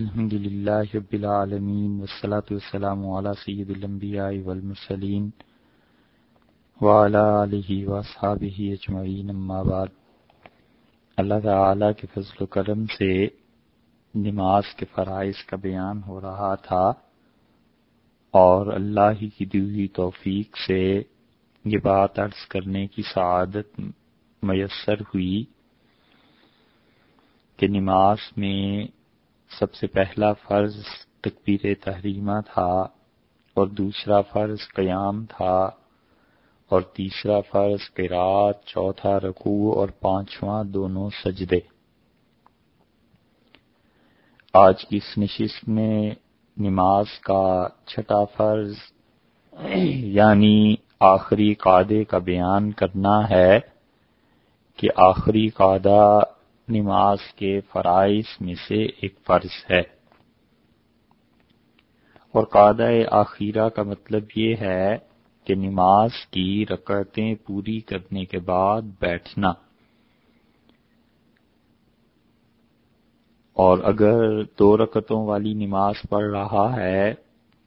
الحمد لله رب العالمين والصلاة والسلام على سيد الأنبياء والمرسلين وعلى آله وأصحابه أجمعين اما بعد. اللہ تعالی کے فضل و کرم سے نماز کے فرائض کا بیان ہو رہا تھا اور اللہ ہی کی دی توفیق سے یہ بات عرض کرنے کی سعادت میسر ہوئی کہ نماز میں سب سے پہلا فرض تکبیر تحریمہ تھا اور دوسرا فرض قیام تھا اور تیسرا فرض قرات چوتھا رکوع اور پانچواں دونوں سجدے۔ آج کی اس نشست میں نماز کا چھٹا فرض یعنی آخری قادے کا بیان کرنا ہے کہ آخری قادہ نماز کے فرائض میں سے ایک فرض ہے۔ اور قادہ آخیرہ کا مطلب یہ ہے کہ نماز کی رکعتیں پوری کرنے کے بعد بیٹھنا۔ اور اگر دو رکعتوں والی نماز پڑھ رہا ہے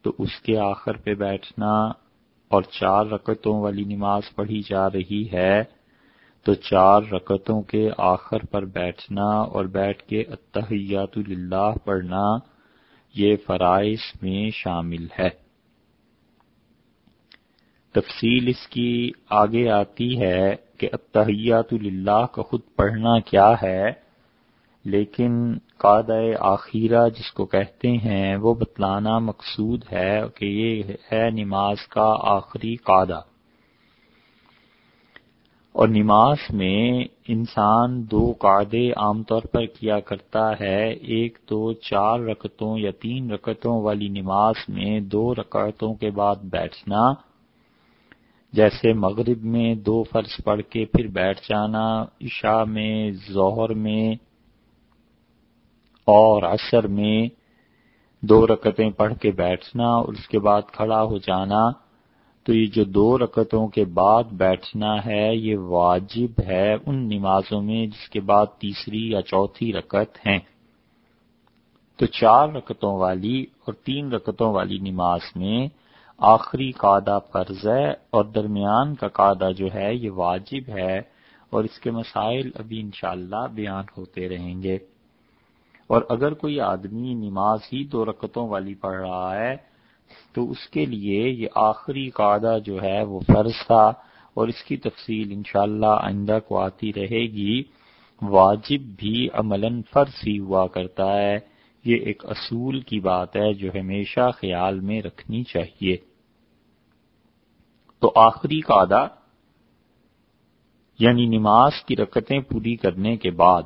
تو اس کے آخر پہ بیٹھنا اور چار رکعتوں والی نماز پڑھی جا رہی ہے تو چار رکتوں کے آخر پر بیٹھنا اور بیٹھ کے اتحیات للہ پڑھنا یہ فرائض میں شامل ہے۔ تفصیل اس کی آگے آتی ہے کہ اتحیات للہ کا خود پڑھنا کیا ہے، لیکن قادہ آخیرہ جس کو کہتے ہیں وہ بتلانا مقصود ہے کہ یہ ہے نماز کا آخری قادہ اور نماز میں انسان دو قاعدے عام طور پر کیا کرتا ہے، ایک تو چار رکتوں یا تین رکتوں والی نماز میں دو رکعتوں کے بعد بیٹھنا، جیسے مغرب میں دو فرض پڑھ کے پھر بیٹھ جانا، عشاء میں، ظہر میں اور عصر میں دو رکتیں پڑھ کے بیٹھنا اور اس کے بعد کھڑا ہو جانا تو یہ جو دو رکتوں کے بعد بیٹھنا ہے، یہ واجب ہے ان نمازوں میں جس کے بعد تیسری یا چوتھی رکت ہیں۔ تو چار رکتوں والی اور تین رکتوں والی نماز میں آخری قادہ فرض ہے اور درمیان کا قادہ جو ہے، یہ واجب ہے اور اس کے مسائل ابھی انشاءاللہ بیان ہوتے رہیں گے۔ اور اگر کوئی آدمی نماز ہی دو رکتوں والی پڑھ رہا ہے تو اس کے لیے یہ آخری قاعدہ جو ہے وہ فرض تھا اور اس کی تفصیل انشاءاللہ آئندہ کو آتی رہے گی۔ واجب بھی عملاً فرض ہی ہوا کرتا ہے۔ یہ ایک اصول کی بات ہے جو ہمیشہ خیال میں رکھنی چاہیے۔ تو آخری قاعدہ یعنی نماز کی رکتیں پوری کرنے کے بعد،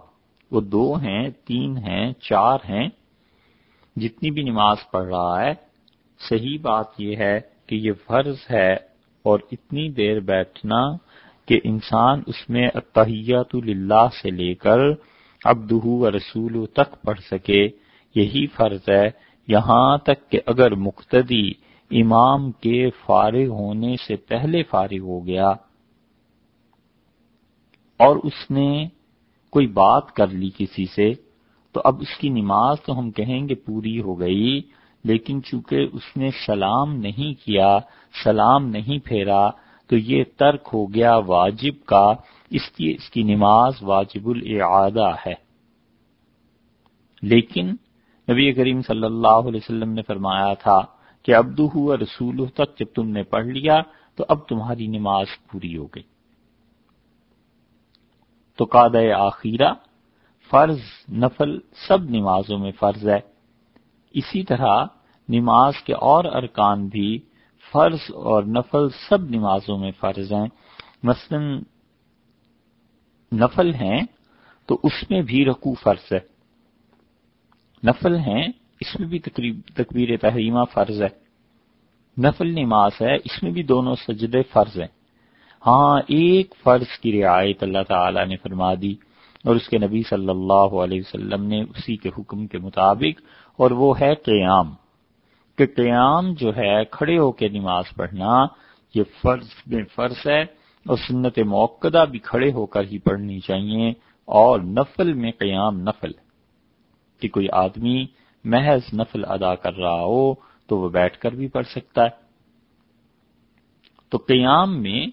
وہ دو ہیں، تین ہیں، چار ہیں۔ جتنی بھی نماز پڑھ رہا ہے صحیح بات یہ ہے کہ یہ فرض ہے اور اتنی دیر بیٹھنا کہ انسان اس میں اتحیات للہ سے لے کر ابدہ و رسول تک پڑھ سکے، یہی فرض ہے۔ یہاں تک کہ اگر مقتدی امام کے فارغ ہونے سے پہلے فارغ ہو گیا اور اس نے کوئی بات کر لی کسی سے، تو اب اس کی نماز تو ہم کہیں گے پوری ہو گئی لیکن چونکہ اس نے سلام نہیں کیا، سلام نہیں پھیرا، تو یہ ترک ہو گیا واجب کا۔ اس کی اس کی نماز واجب الاعادہ ہے۔ لیکن نبی کریم صلی اللہ علیہ وسلم نے فرمایا تھا کہ ابدو ہوا رسول تک جب تم نے پڑھ لیا، تو اب تمہاری نماز پوری ہو گئی۔ تو قاد آخیرہ فرض، نفل سب نمازوں میں فرض ہے۔ اسی طرح نماز کے اور ارکان بھی فرض اور نفل سب نمازوں میں فرض ہیں۔ مثلا نفل ہیں تو اس میں بھی رکوع فرض ہے۔ نفل ہیں، اس میں بھی تکبیر تحریمہ فرض ہے۔ نفل نماز ہے، اس میں بھی دونوں سجدے فرض ہیں۔ ہاں ایک فرض کی رعایت اللہ تعالی نے فرما دی اور اس کے نبی صلی اللہ علیہ وسلم نے اسی کے حکم کے مطابق اور وہ ہے قیام۔ کہ قیام جو ہے، کھڑے ہو کے نماز پڑھنا، یہ فرض میں فرض ہے اور سنت موقع بھی کھڑے ہو کر ہی پڑھنی چاہیے اور نفل میں قیام نفل کہ کوئی آدمی محض نفل ادا کر رہا ہو تو وہ بیٹھ کر بھی پڑھ سکتا ہے۔ تو قیام میں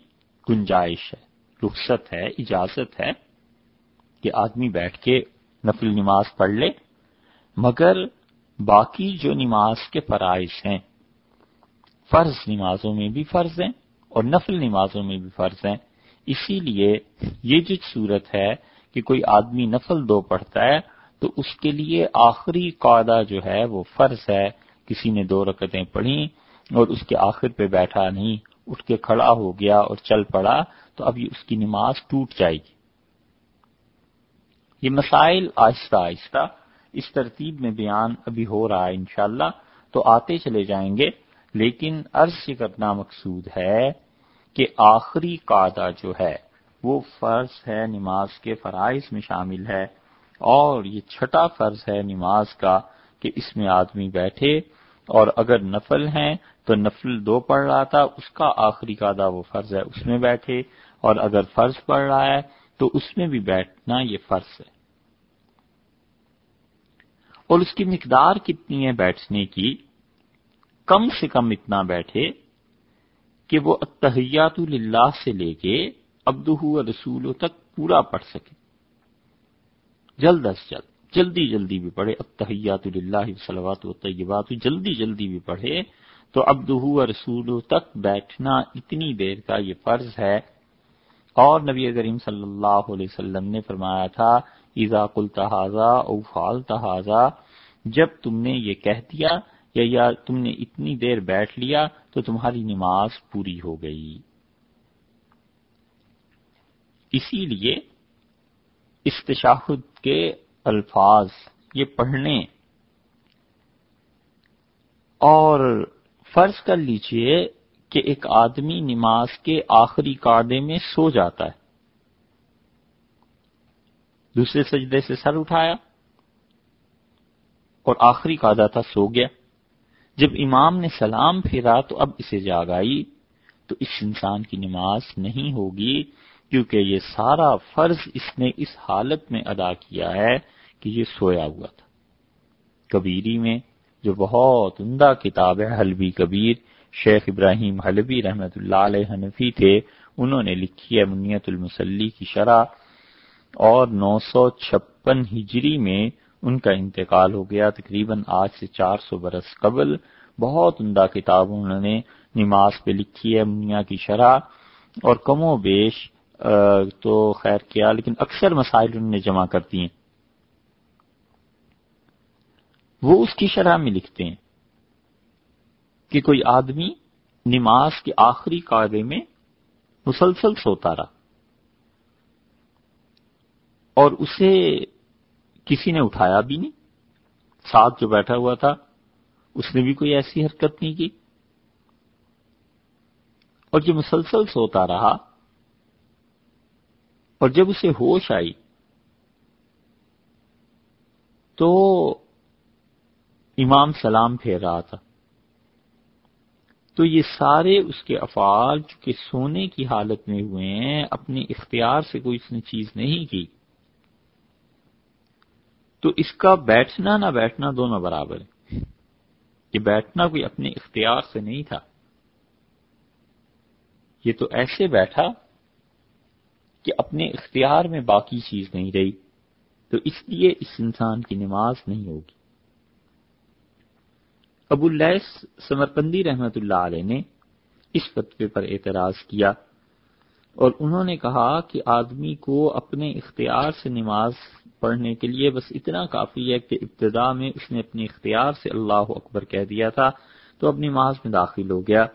گنجائش ہے، رخصت ہے، اجازت ہے کہ آدمی بیٹھ کے نفل نماز پڑھ لے۔ مگر باقی جو نماز کے فرائض ہیں، فرض نمازوں میں بھی فرض ہیں اور نفل نمازوں میں بھی فرض ہیں۔ اسی لیے یہ جو صورت ہے کہ کوئی آدمی نفل دو پڑھتا ہے، تو اس کے لیے آخری قاعدہ جو ہے وہ فرض ہے۔ کسی نے دو رکتیں پڑھی اور اس کے آخر پہ بیٹھا نہیں، اٹھ کے کھڑا ہو گیا اور چل پڑا، تو اب یہ اس کی نماز ٹوٹ جائے گی۔ یہ مسائل آہستہ آہستہ اس ترتیب میں بیان ابھی ہو رہا ہے انشاءاللہ، تو آتے چلے جائیں گے۔ لیکن عرض کرنا مقصود ہے کہ آخری قاعدہ جو ہے، وہ فرض ہے نماز کے فرائض میں شامل ہے۔ اور یہ چھٹا فرض ہے نماز کا کہ اس میں آدمی بیٹھے اور اگر نفل ہیں تو نفل دو پڑھ رہا تھا، اس کا آخری قاعدہ وہ فرض ہے، اس میں بیٹھے۔ اور اگر فرض پڑھ رہا ہے تو اس میں بھی بیٹھنا یہ فرض ہے۔ اور اس کی مقدار کتنی ہے بیٹھنے کی؟ کم سے کم اتنا بیٹھے کہ وہ اتحیات اللہ سے لے کے ابدہ رسول تک پورا پڑھ سکے۔ جلد از جلد، جلدی جلدی بھی پڑھے۔ اتحیات اللہ صلوات و طیبات جلدی جلدی بھی پڑھے تو ابدہ رسول تک بیٹھنا اتنی دیر کا یہ فرض ہے۔ اور نبی کریم صلی اللہ علیہ وسلم نے فرمایا تھا ایزا کل تحاظہ او فال تحاظہ جب تم نے یہ کہہ دیا یا یا تم نے اتنی دیر بیٹھ لیا تو تمہاری نماز پوری ہو گئی۔ اسی لیے استشاہد کے الفاظ، یہ پڑھنے۔ اور فرض کر لیجیے کہ ایک آدمی نماز کے آخری قاعدے میں سو جاتا ہے۔ دوسرے سجدے سے سر اٹھایا اور آخری قاعدہ تھا سو گیا۔ جب امام نے سلام پھیرا تو اب اسے جاگ آئی۔ تو اس انسان کی نماز نہیں ہوگی کیونکہ یہ سارا فرض اس نے اس حالت میں ادا کیا ہے کہ یہ سویا ہوا تھا۔ کبیری میں جو بہت عمدہ کتاب ہے، حلبی کبیر، شیخ ابراہیم حلبی رحمت اللہ علیہ حنفی تھے، انہوں نے لکھی ہے منیت المسلی کی شرح۔ اور نو سو چھپن ہجری میں ان کا انتقال ہو گیا۔ تقریباً آج سے چار سو برس قبل بہت عمدہ کتاب انہوں نے نماز پہ لکھی ہے منیا کی شرح۔ اور کم و بیش تو خیر کیا، لیکن اکثر مسائل انہوں نے جمع کر دیے۔ وہ اس کی شرح میں لکھتے ہیں کہ کوئی آدمی نماز کے آخری قاعدے میں مسلسل سوتا رہا۔ اور اسے کسی نے اٹھایا بھی نہیں۔ ساتھ جو بیٹھا ہوا تھا، اس نے بھی کوئی ایسی حرکت نہیں کی۔ اور جو مسلسل سوتا رہا۔ اور جب اسے ہوش آئی، تو امام سلام پھیر رہا تھا۔ تو یہ سارے اس کے افعال جو کہ سونے کی حالت میں ہوئے ہیں، اپنے اختیار سے کوئی اس نے چیز نہیں کی۔ تو اس کا بیٹھنا نہ بیٹھنا دونوں برابر ہے یہ بیٹھنا کوئی اپنے اختیار سے نہیں تھا۔ یہ تو ایسے بیٹھا کہ اپنے اختیار میں باقی چیز نہیں رہی، تو اس لیے اس انسان کی نماز نہیں ہوگی۔ ابو اللیس سمرپندی رحمت اللہ علیہ نے اس فتوے پر اعتراض کیا اور انہوں نے کہا کہ آدمی کو اپنے اختیار سے نماز پڑھنے کے لیے بس اتنا کافی ہے کہ ابتدا میں اس نے اپنے اختیار سے اللہ اکبر کہہ دیا تھا، تو اب نماز میں داخل ہو گیا۔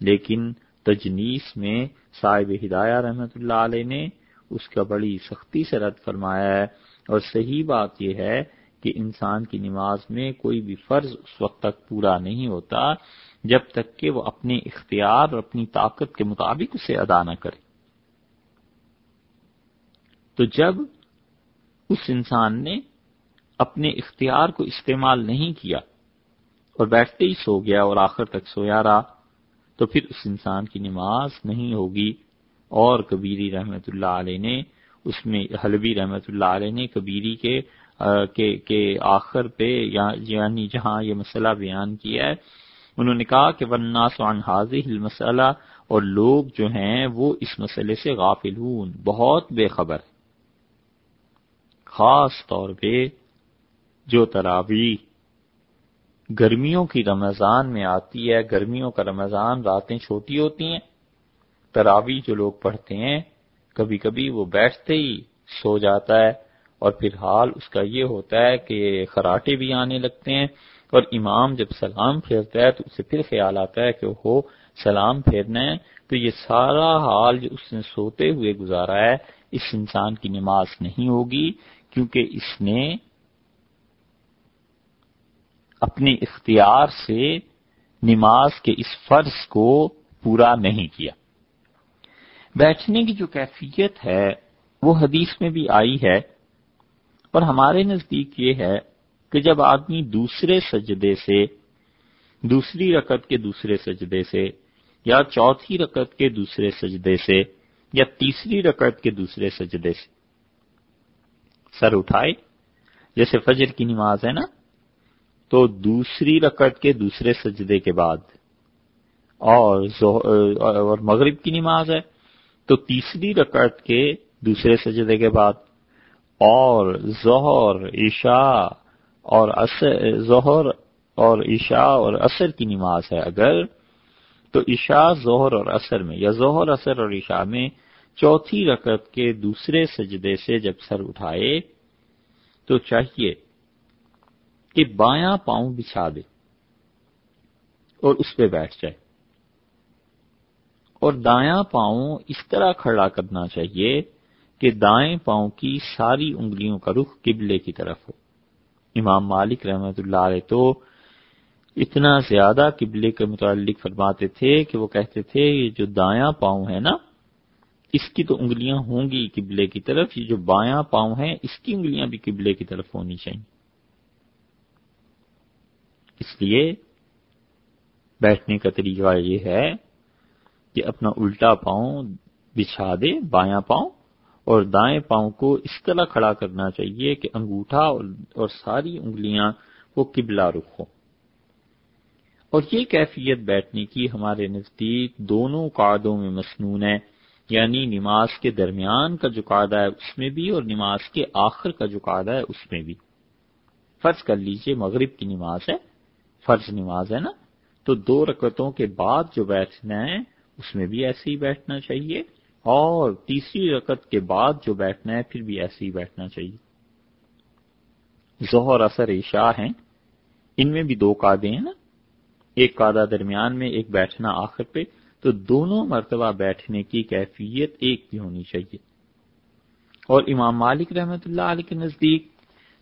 لیکن تجنیس میں صاحب ہدایہ رحمت اللہ علیہ نے اس کا بڑی سختی سے رد فرمایا ہے۔ اور صحیح بات یہ ہے کہ انسان کی نماز میں کوئی بھی فرض اس وقت تک پورا نہیں ہوتا جب تک کہ وہ اپنے اختیار اور اپنی طاقت کے مطابق اسے ادا نہ کرے۔ تو جب اس انسان نے اپنے اختیار کو استعمال نہیں کیا اور بیٹھتے ہی سو گیا اور آخر تک سویا رہا، تو پھر اس انسان کی نماز نہیں ہوگی۔ اور کبیری رحمت اللہ علیہ نے اس میں، حلبی رحمت اللہ علیہ نے کبیری کے کے آخر پہ یعنی جہاں یہ مسئلہ بیان کیا ہے، انہوں نے کہا کہ ورناس عن حاضر مسئلہ اور لوگ جو ہیں وہ اس مسئلے سے غافلون، بہت بے خبر خاص طور پہ جو تراوی گرمیوں کی رمضان میں آتی ہے، گرمیوں کا رمضان راتیں چھوٹی ہوتی ہیں، تراوی جو لوگ پڑھتے ہیں، کبھی کبھی وہ بیٹھتے ہی سو جاتا ہے اور پھر حال اس کا یہ ہوتا ہے کہ خراٹے بھی آنے لگتے ہیں اور امام جب سلام پھیرتا ہے تو اسے پھر خیال آتا ہے کہ ہو سلام پھیرنا ہے۔ تو یہ سارا حال جو اس نے سوتے ہوئے گزارا ہے، اس انسان کی نماز نہیں ہوگی۔ کیونکہ اس نے اپنے اختیار سے نماز کے اس فرض کو پورا نہیں کیا۔ بیٹھنے کی جو کیفیت ہے، وہ حدیث میں بھی آئی ہے اور ہمارے نزدیک یہ ہے کہ جب آدمی دوسرے سجدے سے، دوسری رکت کے دوسرے سجدے سے، یا چوتھی رکت کے دوسرے سجدے سے، یا تیسری رکت کے دوسرے سجدے سے سر اٹھائے جیسے فجر کی نماز ہے نا، تو دوسری رکت کے دوسرے سجدے کے بعد، اور اور مغرب کی نماز ہے، تو تیسری رکعت کے دوسرے سجدے کے بعد، اور ظہر، عشاء اور ظہر اور عشاء اور عصر کی نماز ہے۔ اگر تو عشاء، ظہر اور عصر میں، یا ظہر، عصر اور عشاء میں چوتھی رکعت کے دوسرے سجدے سے جب سر اٹھائے تو چاہیے کہ بایاں پاؤں بچھا دے اور اس پہ بیٹھ جائے۔ اور دایاں پاؤں اس طرح کھڑا کرنا چاہیے کہ دائیں پاؤں کی ساری انگلیوں کا رخ قبلے کی طرف ہو۔ امام مالک رحمت اللہ علیہ تو اتنا زیادہ قبلے کے متعلق فرماتے تھے کہ وہ کہتے تھے یہ جو دایاں پاؤں ہے نا اس کی تو انگلیاں ہوں گی قبلے کی طرف، یہ جو بایاں پاؤں ہے اس کی انگلیاں بھی قبلے کی طرف ہونی چاہیے۔ اس لیے بیٹھنے کا طریقہ یہ ہے کہ اپنا الٹا پاؤں بچھا دے، بایاں پاؤں، اور دائیں پاؤں کو اس طرح کھڑا کرنا چاہیے کہ انگوٹھا اور ساری انگلیاں وہ قبلہ رخ ہو اور یہ کیفیت بیٹھنے کی ہمارے نزدیک دونوں قاعدوں میں مصنون ہے یعنی نماز کے درمیان کا جو قاعدہ ہے اس میں بھی اور نماز کے آخر کا جو قاعدہ ہے اس میں بھی۔ فرض کر لیجیے مغرب کی نماز ہے، فرض نماز ہے نا؟ تو دو رکعتوں کے بعد جو بیٹھنا ہے، اس میں بھی ایسے ہی بیٹھنا چاہیے اور تیسری رکت کے بعد جو بیٹھنا ہے، پھر بھی ایسے ہی بیٹھنا چاہیے۔ ظہر اثر عشاء ہیں۔ ان میں بھی دو قادے ہیں نا۔ ایک قادہ درمیان میں، ایک بیٹھنا آخر پہ۔ تو دونوں مرتبہ بیٹھنے کی کیفیت ایک بھی ہونی چاہیے۔ اور امام مالک رحمت اللہ علیہ کے نزدیک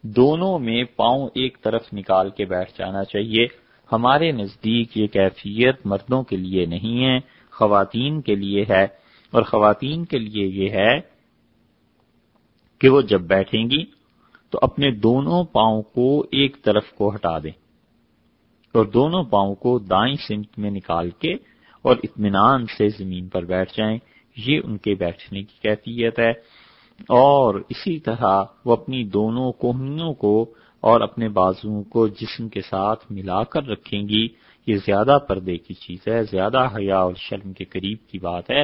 دونوں میں پاؤں ایک طرف نکال کے بیٹھ جانا چاہیے۔ ہمارے نزدیک یہ کیفیت مردوں کے لیے نہیں ہے، خواتین کے لیے ہے۔ اور خواتین کے لیے یہ ہے کہ وہ جب بیٹھیں گی تو اپنے دونوں پاؤں کو ایک طرف کو ہٹا دیں۔ اور دونوں پاؤں کو دائیں سمت میں نکال کے اور اطمینان سے زمین پر بیٹھ جائیں۔ یہ ان کے بیٹھنے کی کیفیت ہے۔ اور اسی طرح وہ اپنی دونوں کوہنیوں کو اور اپنے بازوؤں کو جسم کے ساتھ ملا کر رکھیں گی۔ یہ زیادہ پردے کی چیز ہے، زیادہ حیا اور شرم کے قریب کی بات ہے۔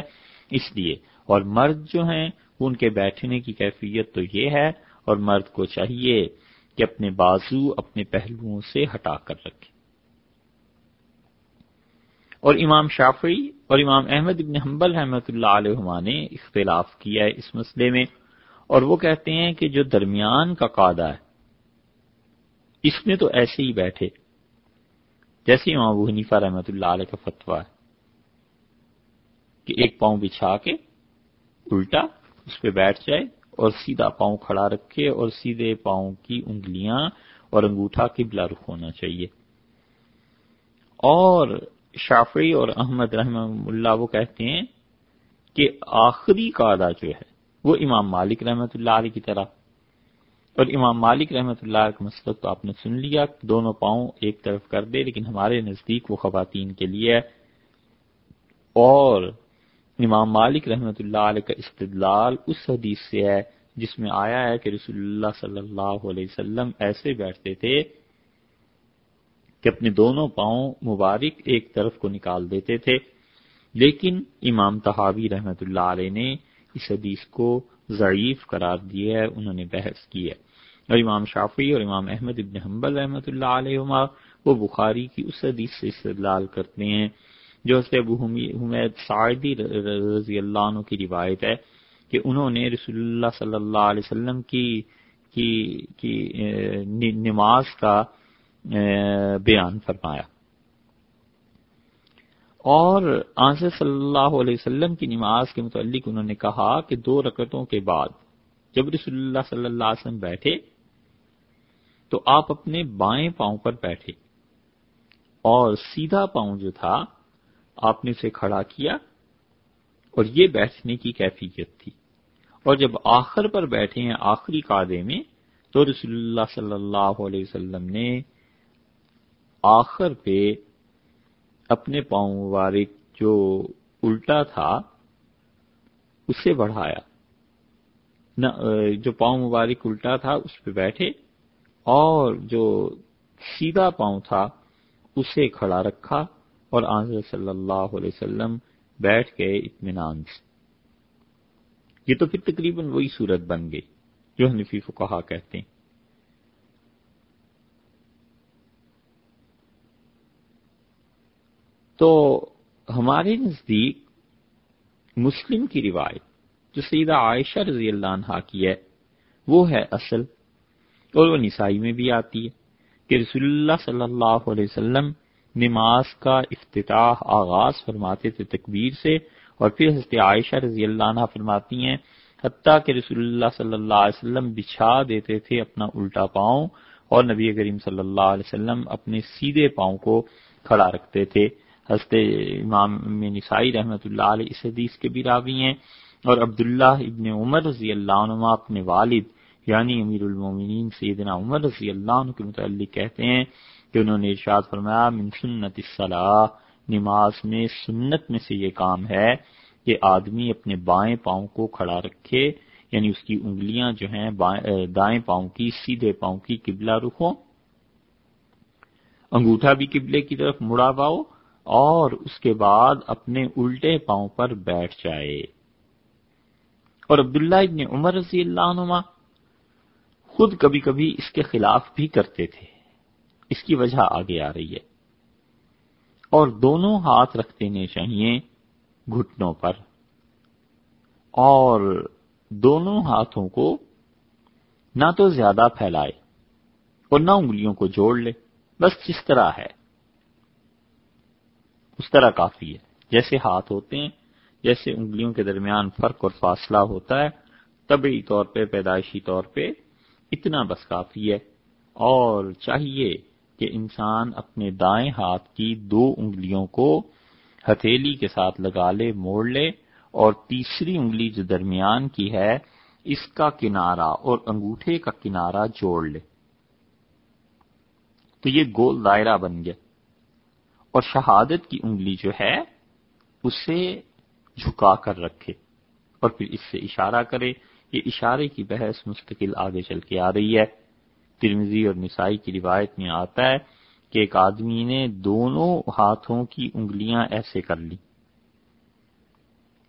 اس لیے اور مرد جو ہیں، ان کے بیٹھنے کی کیفیت تو یہ ہے، اور مرد کو چاہیے کہ اپنے بازو اپنے پہلوؤں سے ہٹا کر رکھے اور امام شافعی اور امام احمد ابن حنبل رحمۃ اللہ علیہ نے اختلاف کیا ہے اس مسئلے میں اور وہ کہتے ہیں کہ جو درمیان کا قادہ ہے، اس میں تو ایسے ہی بیٹھے، جیسے امام ابو حنیفہ رحمۃ اللہ علیہ کا فتویٰ ہے کہ ایک پاؤں بچھا کے الٹا اس پہ بیٹھ جائے اور سیدھا پاؤں کھڑا رکھے اور سیدھے پاؤں کی انگلیاں اور انگوٹھا قبلہ رخ ہونا چاہیے۔ اور شافعی اور احمد رحم اللہ وہ کہتے ہیں کہ آخری قاعدہ جو ہے وہ امام مالک رحمت اللہ علیہ کی طرح۔ اور امام مالک رحمۃ اللہ کا مسلک تو آپ نے سن لیا، دونوں پاؤں ایک طرف کر دے، لیکن ہمارے نزدیک وہ خواتین کے لیے ہے۔ اور امام مالک رحمۃ اللہ علیہ کا استدلال اس حدیث سے ہے جس میں آیا ہے کہ رسول اللہ صلی اللہ علیہ وسلم ایسے بیٹھتے تھے کہ اپنے دونوں پاؤں مبارک ایک طرف کو نکال دیتے تھے۔ لیکن امام تحاوی رحمت اللہ علیہ نے اس حدیث کو ضعیف قرار دیا ہے انہوں نے بحث کی ہے۔ اور امام شافی اور امام احمد ابن حنبل رحمۃ اللہ علیہ وہ بخاری کی اس حدیث سے استدلال کرتے ہیں جو ابو حمید سعیدی رضی اللہ عنہ کی روایت ہے کہ انہوں نے رسول اللہ صلی اللہ علیہ وسلم کی کی, کی نماز کا بیان فرمایا۔ اور آنسر صلی اللہ علیہ وسلم کی نماز کے متعلق انہوں نے کہا کہ دو رکعتوں کے بعد جب رسول اللہ صلی اللہ علیہ وسلم بیٹھے تو آپ اپنے بائیں پاؤں پر بیٹھے اور سیدھا پاؤں جو تھا آپ نے اسے کھڑا کیا اور یہ بیٹھنے کی کیفیت تھی۔ اور جب آخر پر بیٹھے ہیں آخری قادے میں تو رسول اللہ صلی اللہ علیہ وسلم نے آخر پہ اپنے پاؤں مبارک جو الٹا تھا، اسے بڑھایا۔ نہ، جو پاؤں مبارک الٹا تھا، اس پہ بیٹھے اور جو سیدھا پاؤں تھا، اسے کھڑا رکھا اور آنظر صلی اللہ علیہ وسلم بیٹھ گئے اطمینان سے۔ یہ تو پھر تقریباً وہی صورت بن گئی جو حنفی کو کہا کہتے ہیں۔ تو ہمارے نزدیک مسلم کی روایت جو سیدہ عائشہ رضی اللہ عنہ کی ہے، وہ ہے اصل۔ اور وہ نسائی میں بھی آتی ہے کہ رسول اللہ صلی اللہ علیہ وسلم نماز کا افتتاح آغاز فرماتے تھے تکبیر سے، اور پھر حضرت عائشہ رضی اللہ عنہ فرماتی ہیں، حتیٰ کہ رسول اللہ صلی اللہ علیہ وسلم بچھا دیتے تھے اپنا الٹا پاؤں، اور نبی کریم صلی اللہ علیہ وسلم اپنے سیدھے پاؤں کو کھڑا رکھتے تھے۔ حضرت امام نسائی رحمۃ اللہ علیہ اس حدیث کے بھی راوی ہیں اور عبداللہ ابن عمر رضی اللہ عنہ اپنے والد یعنی امیر المومنین سیدنا عمر رضی اللہ عنہ کے متعلق کہتے ہیں کہ انہوں نے ارشاد فرمایا، من سنت الصلاح، نماز میں سنت میں سے یہ کام ہے کہ آدمی اپنے بائیں پاؤں کو کھڑا رکھے یعنی اس کی انگلیاں جو ہیں دائیں پاؤں کی، سیدھے پاؤں کی قبلہ رکھو، انگوٹھا بھی قبلے کی طرف مڑا پاؤ اور اس کے بعد اپنے الٹے پاؤں پر بیٹھ جائے۔ اور عبداللہ ابن عمر رضی اللہ عنہ خود کبھی کبھی اس کے خلاف بھی کرتے تھے۔ اس کی وجہ آگے آ رہی ہے۔ اور دونوں ہاتھ رکھ دینے چاہیے گھٹنوں پر۔ اور دونوں ہاتھوں کو نہ تو زیادہ پھیلائے اور نہ انگلیوں کو جوڑ لے۔ بس جس طرح ہے۔ اس طرح کافی ہے۔ جیسے ہاتھ ہوتے ہیں، جیسے انگلیوں کے درمیان فرق اور فاصلہ ہوتا ہے طبی طور پہ، پیدائشی طور پہ اتنا بس کافی ہے۔ اور چاہیے کہ انسان اپنے دائیں ہاتھ کی دو انگلیوں کو ہتھیلی کے ساتھ لگا لے، موڑ لے، اور تیسری انگلی جو درمیان کی ہے، اس کا کنارہ اور انگوٹھے کا کنارہ جوڑ لے۔ تو یہ گول دائرہ بن گیا۔ اور شہادت کی انگلی جو ہے، اسے جھکا کر رکھے اور پھر اس سے اشارہ کرے۔ یہ اشارے کی بحث مستقل آگے چل کے آ رہی ہے۔ ترمزی اور نسائی کی روایت میں آتا ہے کہ ایک آدمی نے دونوں ہاتھوں کی انگلیاں ایسے کر لی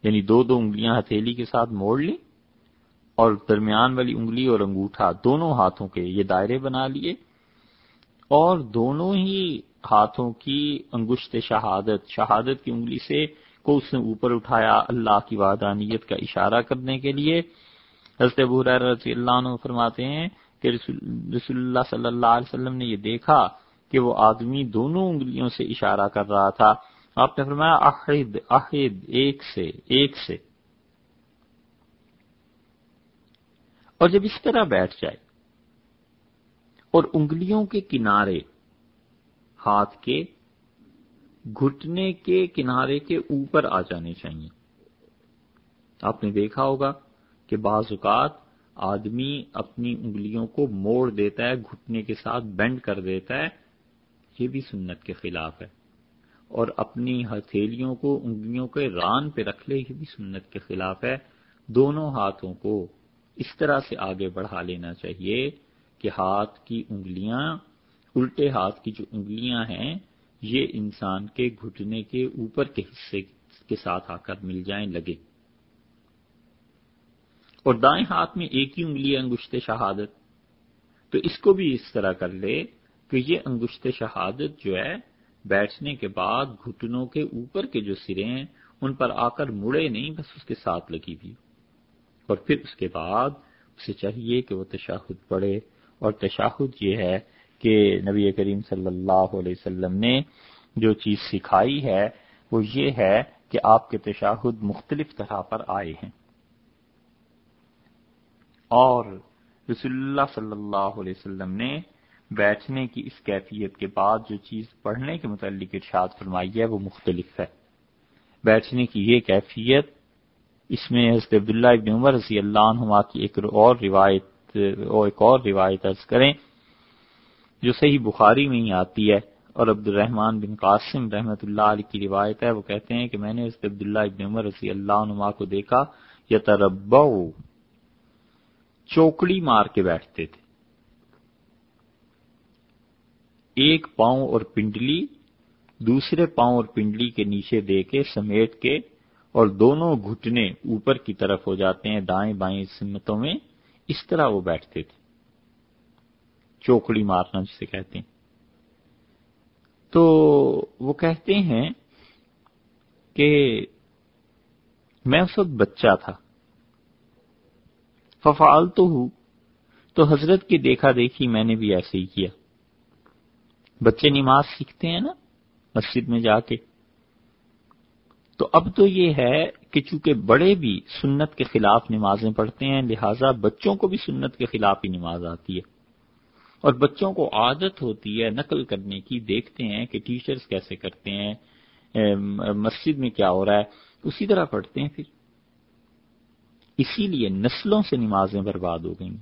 یعنی دو دو انگلیاں ہتھیلی کے ساتھ موڑ لی اور درمیان والی انگلی اور انگوٹھا دونوں ہاتھوں کے یہ دائرے بنا لیے اور دونوں ہی ہاتھوں کی انگشت شہادت شہادت کی انگلی سے کو اس نے اوپر اٹھایا اللہ کی وادانیت کا اشارہ کرنے کے لیے۔ حضرت ابو رضی اللہ عنہ فرماتے ہیں کہ رسول اللہ صلی اللہ علیہ وسلم نے یہ دیکھا کہ وہ آدمی دونوں انگلیوں سے اشارہ کر رہا تھا۔ آپ نے فرمایا، احد احد، ایک سے ایک سے۔ اور جب اس طرح بیٹھ جائے اور انگلیوں کے کنارے ہاتھ کے گھٹنے کے کنارے کے اوپر آ جانے چاہیے۔ آپ نے دیکھا ہوگا کہ بعض اوقات آدمی اپنی انگلیوں کو موڑ دیتا ہے، گھٹنے کے ساتھ بینڈ کر دیتا ہے۔ یہ بھی سنت کے خلاف ہے۔ اور اپنی ہتھیلیوں کو، انگلیوں کے ران پہ رکھ لے، یہ بھی سنت کے خلاف ہے۔ دونوں ہاتھوں کو اس طرح سے آگے بڑھا لینا چاہیے کہ ہاتھ کی انگلیاں الٹے ہاتھ کی جو انگلیاں ہیں، یہ انسان کے گھٹنے کے اوپر کے حصے کے ساتھ آ کر مل جائیں لگے۔ اور دائیں ہاتھ میں ایک ہی انگلی انگشت شہادت۔ تو اس کو بھی اس طرح کر لے کہ یہ انگشت شہادت جو ہے، بیٹھنے کے بعد گھٹنوں کے اوپر کے جو سرے ہیں، ان پر آ کر مڑے نہیں، بس اس کے ساتھ لگی ہوئی۔ اور پھر اس کے بعد اسے چاہیے کہ وہ تشاہد پڑھے۔ اور تشاہد یہ ہے کہ نبی کریم صلی اللہ علیہ وسلم نے جو چیز سکھائی ہے، وہ یہ ہے کہ آپ کے تشاہد مختلف طرح پر آئے ہیں۔ اور رسول اللہ صلی اللہ علیہ وسلم نے بیٹھنے کی اس کیفیت کے بعد جو چیز پڑھنے کے متعلق ارشاد فرمائی ہے، وہ مختلف ہے۔ بیٹھنے کی یہ کیفیت، اس میں حضرت عبداللہ ابن عمر رضی اللہ عنہ کی ایک اور روایت ایک اور روایت عرض کریں۔ جو صحیح بخاری میں ہی آتی ہے اور عبد الرحمن بن قاسم رحمۃ اللہ علیہ کی روایت ہے، وہ کہتے ہیں کہ میں نے حضرت عبداللہ ابن عمر رضی اللہ عنہ کو دیکھا یا چوکڑی مار کے بیٹھتے تھے۔ ایک پاؤں اور پنڈلی، دوسرے پاؤں اور پنڈلی کے نیچے دے کے، سمیٹ کے، اور دونوں گھٹنے اوپر کی طرف ہو جاتے ہیں، دائیں بائیں سمتوں میں، اس طرح وہ بیٹھتے تھے۔ چوکڑی مارنا جسے کہتے ہیں۔ تو وہ کہتے ہیں کہ میں اس وقت بچہ تھا۔ ففال تو ہوں تو حضرت کی دیکھا دیکھی میں نے بھی ایسے ہی کیا۔ بچے نماز سیکھتے ہیں نا مسجد میں جا کے۔ تو اب تو یہ ہے کہ چونکہ بڑے بھی سنت کے خلاف نمازیں پڑھتے ہیں، لہٰذا بچوں کو بھی سنت کے خلاف ہی نماز آتی ہے۔ اور بچوں کو عادت ہوتی ہے نقل کرنے کی، دیکھتے ہیں کہ ٹیچرز کیسے کرتے ہیں مسجد میں کیا ہو رہا ہے، اسی طرح پڑھتے ہیں پھر۔ اسی لیے نسلوں سے نمازیں برباد ہو گئیں۔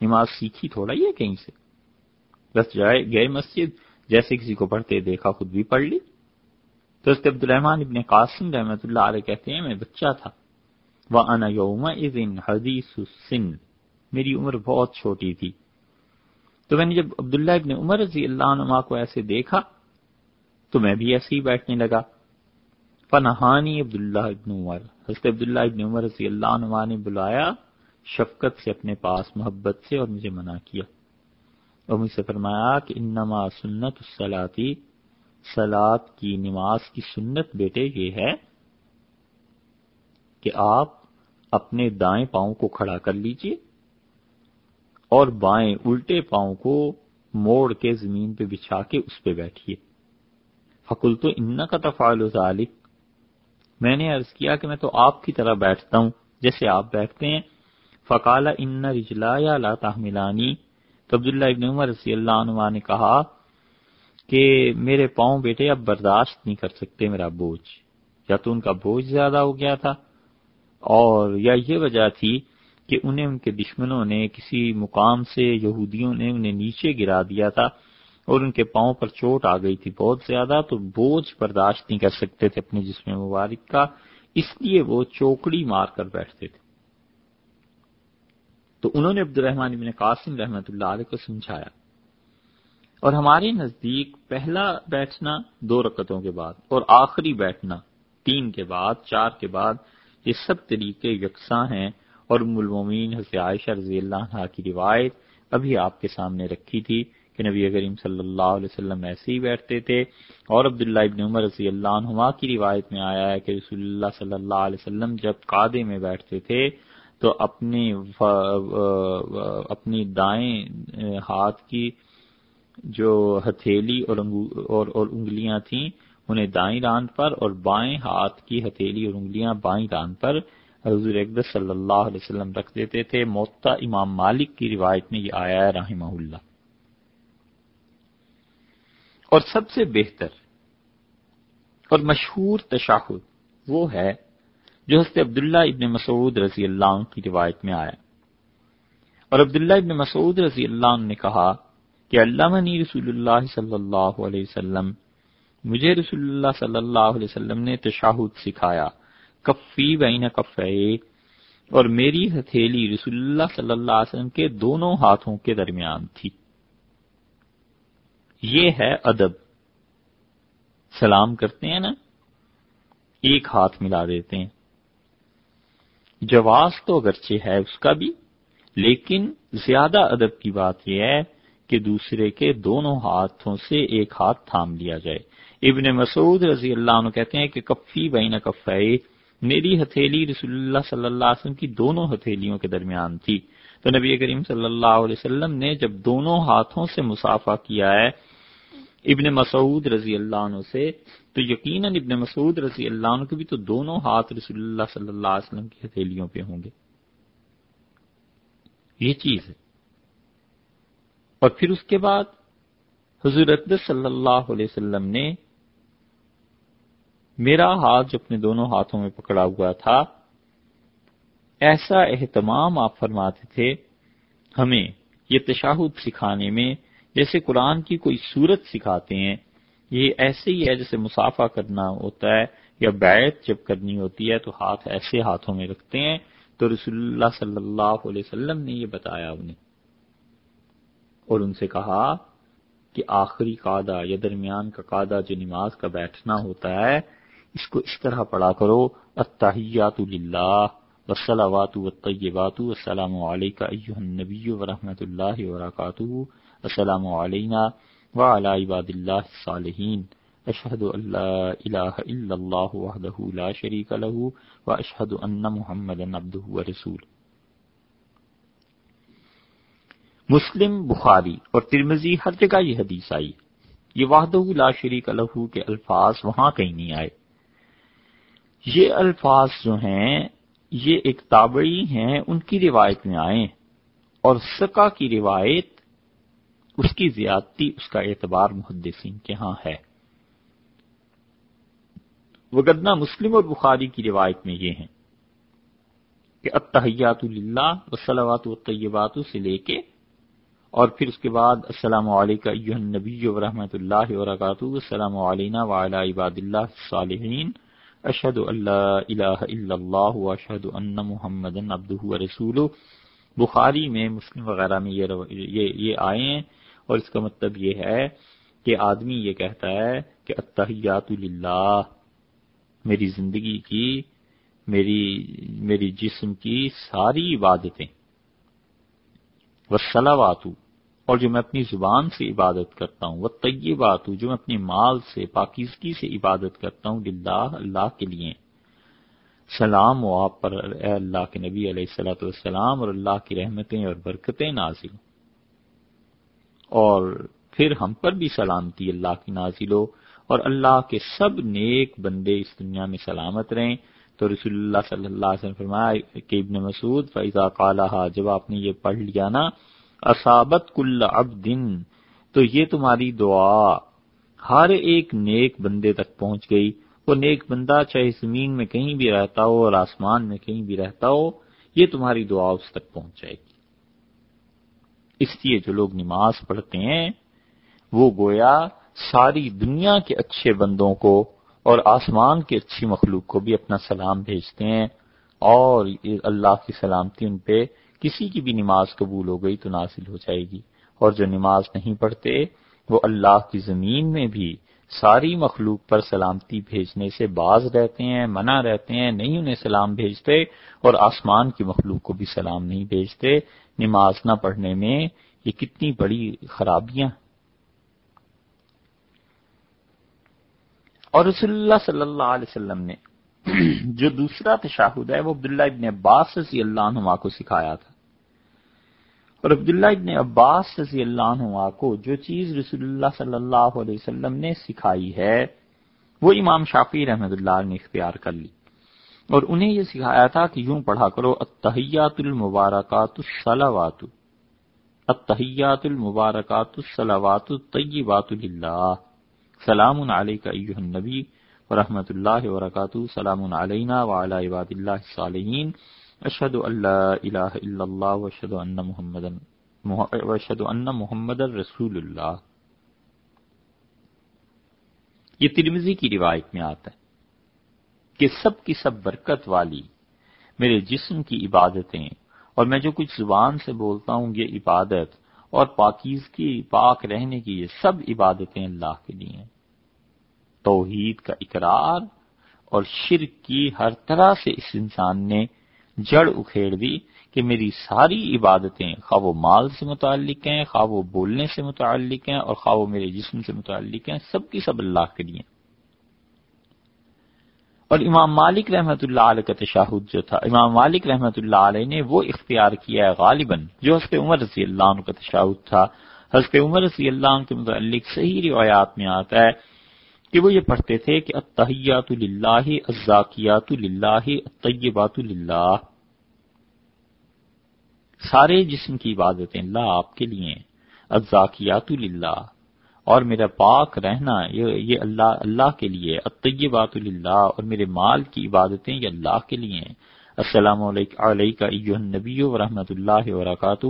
نماز سیکھی تھوڑا ہی ہے کہیں سے۔ بس جائے، گئے مسجد، جیسے کسی کو پڑھتے دیکھا، خود بھی پڑھ لی۔ تو اس عبد الرحمان ابن قاسم رحمۃ اللہ علیہ کہتے ہیں، میں بچہ تھا۔ وہ انا یوم حدیث سن میری عمر بہت چھوٹی تھی۔ تو میں نے جب عبداللہ ابن عمر رضی اللہ عنہ کو ایسے دیکھا تو میں بھی ایسے ہی بیٹھنے لگا۔ فنہانی عبداللہ ابن عمر۔ حضرت عبداللہ ابن عمر رضی اللہ عنہ نے بلایا شفقت سے اپنے پاس، محبت سے اور مجھے منع کیا۔ اور مجھ سے فرمایا کہ انما سنت السلاتی سلاد کی نماز کی سنت بیٹے یہ ہے کہ آپ اپنے دائیں پاؤں کو کھڑا کر لیجیے اور بائیں الٹے پاؤں کو موڑ کے زمین پہ بچھا کے اس پہ بیٹھیے۔ فکل تو ان کا تفال ذالک میں نے عرض کیا کہ میں تو آپ کی طرح بیٹھتا ہوں، جیسے آپ بیٹھتے ہیں۔ فقال ان رجلا یا لا تحملانی۔ تو عبداللہ ابن عمر رضی اللہ عنہ نے کہا کہ میرے پاؤں بیٹے اب برداشت نہیں کر سکتے میرا بوجھ۔ یا تو ان کا بوجھ زیادہ ہو گیا تھا، اور یا یہ وجہ تھی کہ انہیں ان کے دشمنوں نے کسی مقام سے یہودیوں نے انہیں نیچے گرا دیا تھا اور ان کے پاؤں پر چوٹ آ گئی تھی بہت زیادہ، تو بوجھ برداشت نہیں کر سکتے تھے اپنے جسم مبارک کا، اس لیے وہ چوکڑی مار کر بیٹھتے تھے۔ تو انہوں نے عبد الرحمان ابن قاسم رحمت اللہ علیہ کو سمجھایا۔ اور ہمارے نزدیک پہلا بیٹھنا دو رکتوں کے بعد اور آخری بیٹھنا تین کے بعد، چار کے بعد، یہ سب طریقے یکساں ہیں۔ اور المومین حضرت عائشہ رضی اللہ عنہ کی روایت ابھی آپ کے سامنے رکھی تھی کہ نبی کریم صلی اللہ علیہ وسلم ایسے ہی بیٹھتے تھے اور عبداللہ ابن عمر رضی اللہ عنہ کی روایت میں آیا ہے کہ رسول اللہ صلی اللہ علیہ وسلم جب قادے میں بیٹھتے تھے تو اپنی اپنی دائیں ہاتھ کی جو ہتھیلی اور اور, اور انگلیاں تھیں انہیں دائیں راند پر اور بائیں ہاتھ کی ہتھیلی اور انگلیاں بائیں راند پر حضور اقدس صلی اللہ علیہ وسلم رکھ دیتے تھے۔ موتا امام مالک کی روایت میں یہ آیا ہے، رحمہ اللہ۔ اور سب سے بہتر اور مشہور تشاہد وہ ہے جو حضرت عبداللہ ابن مسعود رضی اللہ عنہ کی روایت میں آیا۔ اور عبداللہ ابن مسعود رضی اللہ عنہ نے کہا کہ اللہ نی رسول اللہ صلی اللہ علیہ وسلم، مجھے رسول اللہ صلی اللہ علیہ وسلم نے تشاہد سکھایا۔ کفی بین کفے اور میری ہتھیلی رسول اللہ صلی اللہ علیہ وسلم کے دونوں ہاتھوں کے درمیان تھی۔ یہ ہے ادب۔ سلام کرتے ہیں نا؟ ایک ہاتھ ملا دیتے ہیں۔ جواز تو اگرچہ ہے اس کا بھی، لیکن زیادہ ادب کی بات یہ ہے کہ دوسرے کے دونوں ہاتھوں سے ایک ہاتھ تھام لیا جائے۔ ابن مسعود رضی اللہ عنہ کہتے ہیں کہ کفی بین کفائی میری ہتھیلی رسول اللہ صلی اللہ علیہ وسلم کی دونوں ہتھیلیوں کے درمیان تھی۔ تو نبی کریم صلی اللہ علیہ وسلم نے جب دونوں ہاتھوں سے مسافہ کیا ہے ابن مسعود رضی اللہ عنہ سے، تو یقیناً ابن مسعود رضی اللہ عنہ کے بھی تو دونوں ہاتھ رسول اللہ صلی اللہ علیہ وسلم کی ہتھیلیوں پہ ہوں گے۔ یہ چیز ہے۔ اور پھر اس کے بعد حضرت صلی اللہ علیہ وسلم نے میرا ہاتھ جو اپنے دونوں ہاتھوں میں پکڑا ہوا تھا، ایسا اہتمام آپ فرماتے تھے، ہمیں یہ تشاہد سکھانے میں، جیسے قرآن کی کوئی صورت سکھاتے ہیں، یہ ایسے ہی ہے جیسے مسافہ کرنا ہوتا ہے یا بیعت جب کرنی ہوتی ہے تو ہاتھ ایسے ہاتھوں میں رکھتے ہیں، تو رسول اللہ صلی اللہ علیہ وسلم نے یہ بتایا انہیں۔ اور ان سے کہا کہ آخری قادہ یا درمیان کا قادہ جو نماز کا بیٹھنا ہوتا ہے اس کو اس طرح پڑھا کرو اتحیات للہ والصلوات والطیبات والسلام علیکہ ایوہ النبی ورحمت اللہ وبرکاتہ۔ السلام علینا وعلى عباد اللہ الصالحین۔ اشہد اللہ الہ الا اللہ وحدہ لا شریک له واشہد ان محمدا عبدہ ورسول۔ مسلم، بخاری اور ترمزی ہر جگہ یہ حدیث آئی۔ یہ وحدہ لا شریک له کے الفاظ وہاں کہیں نہیں آئے۔ یہ الفاظ جو ہیں، یہ ایک تابعی ہیں، ان کی روایت میں آئے اور سکا کی روایت، اس کی زیادتی، اس کا اعتبار محدثین کے ہاں ہے۔ وگدنا مسلم اور بخاری کی روایت میں یہ ہیں کہ اتحیات اللہ وسلوات الطیبات سے لے کے، اور پھر اس کے بعد السلام علیکم نبی و رحمۃ اللہ وبرکاتہ السلام علینا وعلی عباد اللہ صالحین اشد اللہ الہ الا اللہ اشد ان محمد عبدہ رسول بخاری میں مسلم وغیرہ میں یہ, یہ, یہ آئے ہیں اور اس کا مطلب یہ ہے کہ آدمی یہ کہتا ہے کہ اتحیات للہ میری زندگی کی میری میری جسم کی ساری عبادتیں۔ وسلواتو اور جو میں اپنی زبان سے عبادت کرتا ہوں، وہ طیبات جو میں اپنے مال سے، پاکیزگی سے عبادت کرتا ہوں اللہ اللہ کے لیے۔ سلام و آپ پر، اے اللہ کے نبی علیہ السلاۃ والسلام، اور اللہ کی رحمتیں اور برکتیں نازل اور پھر ہم پر بھی سلامتی، اللہ کی نازل ہو، اور اللہ کے سب نیک بندے اس دنیا میں سلامت رہیں۔ تو رسول اللہ صلی اللہ علیہ وسلم فرمایا کہ ابن مسعود فیضا کالہ جب آپ نے یہ پڑھ لیا نا اصابت کل اب دن تو یہ تمہاری دعا۔ ہر ایک نیک بندے تک پہنچ گئی۔ وہ نیک بندہ چاہے زمین میں کہیں بھی رہتا ہو اور آسمان میں کہیں بھی رہتا ہو، یہ تمہاری دعا اس تک پہنچ جائے گی۔ اس لیے جو لوگ نماز پڑھتے ہیں، وہ گویا ساری دنیا کے اچھے بندوں کو اور آسمان کی اچھی مخلوق کو بھی اپنا سلام بھیجتے ہیں اور اللہ کی سلامتی ان پہ کسی کی بھی نماز قبول ہو گئی تو نازل ہو جائے گی اور جو نماز نہیں پڑھتے، وہ اللہ کی زمین میں بھی ساری مخلوق پر سلامتی بھیجنے سے باز رہتے ہیں، منع رہتے ہیں، نہیں انہیں سلام بھیجتے اور آسمان کی مخلوق کو بھی سلام نہیں بھیجتے۔ نماز نہ پڑھنے میں یہ کتنی بڑی خرابیاں اور رسول اللہ صلی اللہ علیہ وسلم نے جو دوسرا تشاہد ہے، وہ عبداللہ ابن عباس رضی اللہ عنہ کو سکھایا تھا۔ اور عبداللہ ابن عباس رضی اللہ عنہ کو جو چیز رسول اللہ صلی اللہ علیہ وسلم نے سکھائی ہے، وہ امام شافی رحمت اللہ نے اختیار کر لی۔ اور انہیں یہ سکھایا تھا کہ یوں پڑھا کرو اتحیات المبارکات الصلوات۔ اتحیات المبارکات الصلوات الطیبات للہ۔ سلام علیکہ ایوہ النبی ورحمۃ اللہ وبرکاتہ۔ سلام علینا وعلی عباد اللہ الصالحین۔ اشد اللہ الہ الا اللہ وشد ان محمد وشد ان محمد رسول اللہ یہ ترمزی کی روایت میں آتا ہے کہ سب کی سب برکت والی میرے جسم کی عبادتیں اور میں جو کچھ زبان سے بولتا ہوں، یہ عبادت اور پاکیز کی پاک رہنے کی یہ سب عبادتیں اللہ کے لیے ہیں۔ توحید کا اقرار اور شرک کی ہر طرح سے اس انسان نے جڑ اکھیڑ دی کہ میری ساری عبادتیں خواہ وہ مال سے متعلق ہیں خواہ وہ بولنے سے متعلق ہیں اور خواہ وہ میرے جسم سے متعلق ہیں، سب کی سب اللہ کے لیے۔ اور امام مالک رحمت اللہ علیہ کا تشاہد جو تھا، امام مالک رحمت اللہ علیہ نے وہ اختیار کیا ہے غالباً جو حضرت عمر رضی اللہ عنہ کا تشاہد تھا۔ حضرت عمر رضی اللہ عنہ کے متعلق صحیح روایات میں آتا ہے کہ وہ یہ پڑھتے تھے کہ اتحیات للہ، الزاکیات للہ، الطیبات للہ۔ سارے جسم کی عبادتیں اللہ آپ کے لیے الزاکیات للہ۔ اور میرا پاک رہنا یہ اللہ اللہ کے لیے الطیبات للہ۔ اور میرے مال کی عبادتیں یہ اللہ کے لیے السلام علیکم ایوہ النبی و رحمۃ اللہ وبرکاتہ۔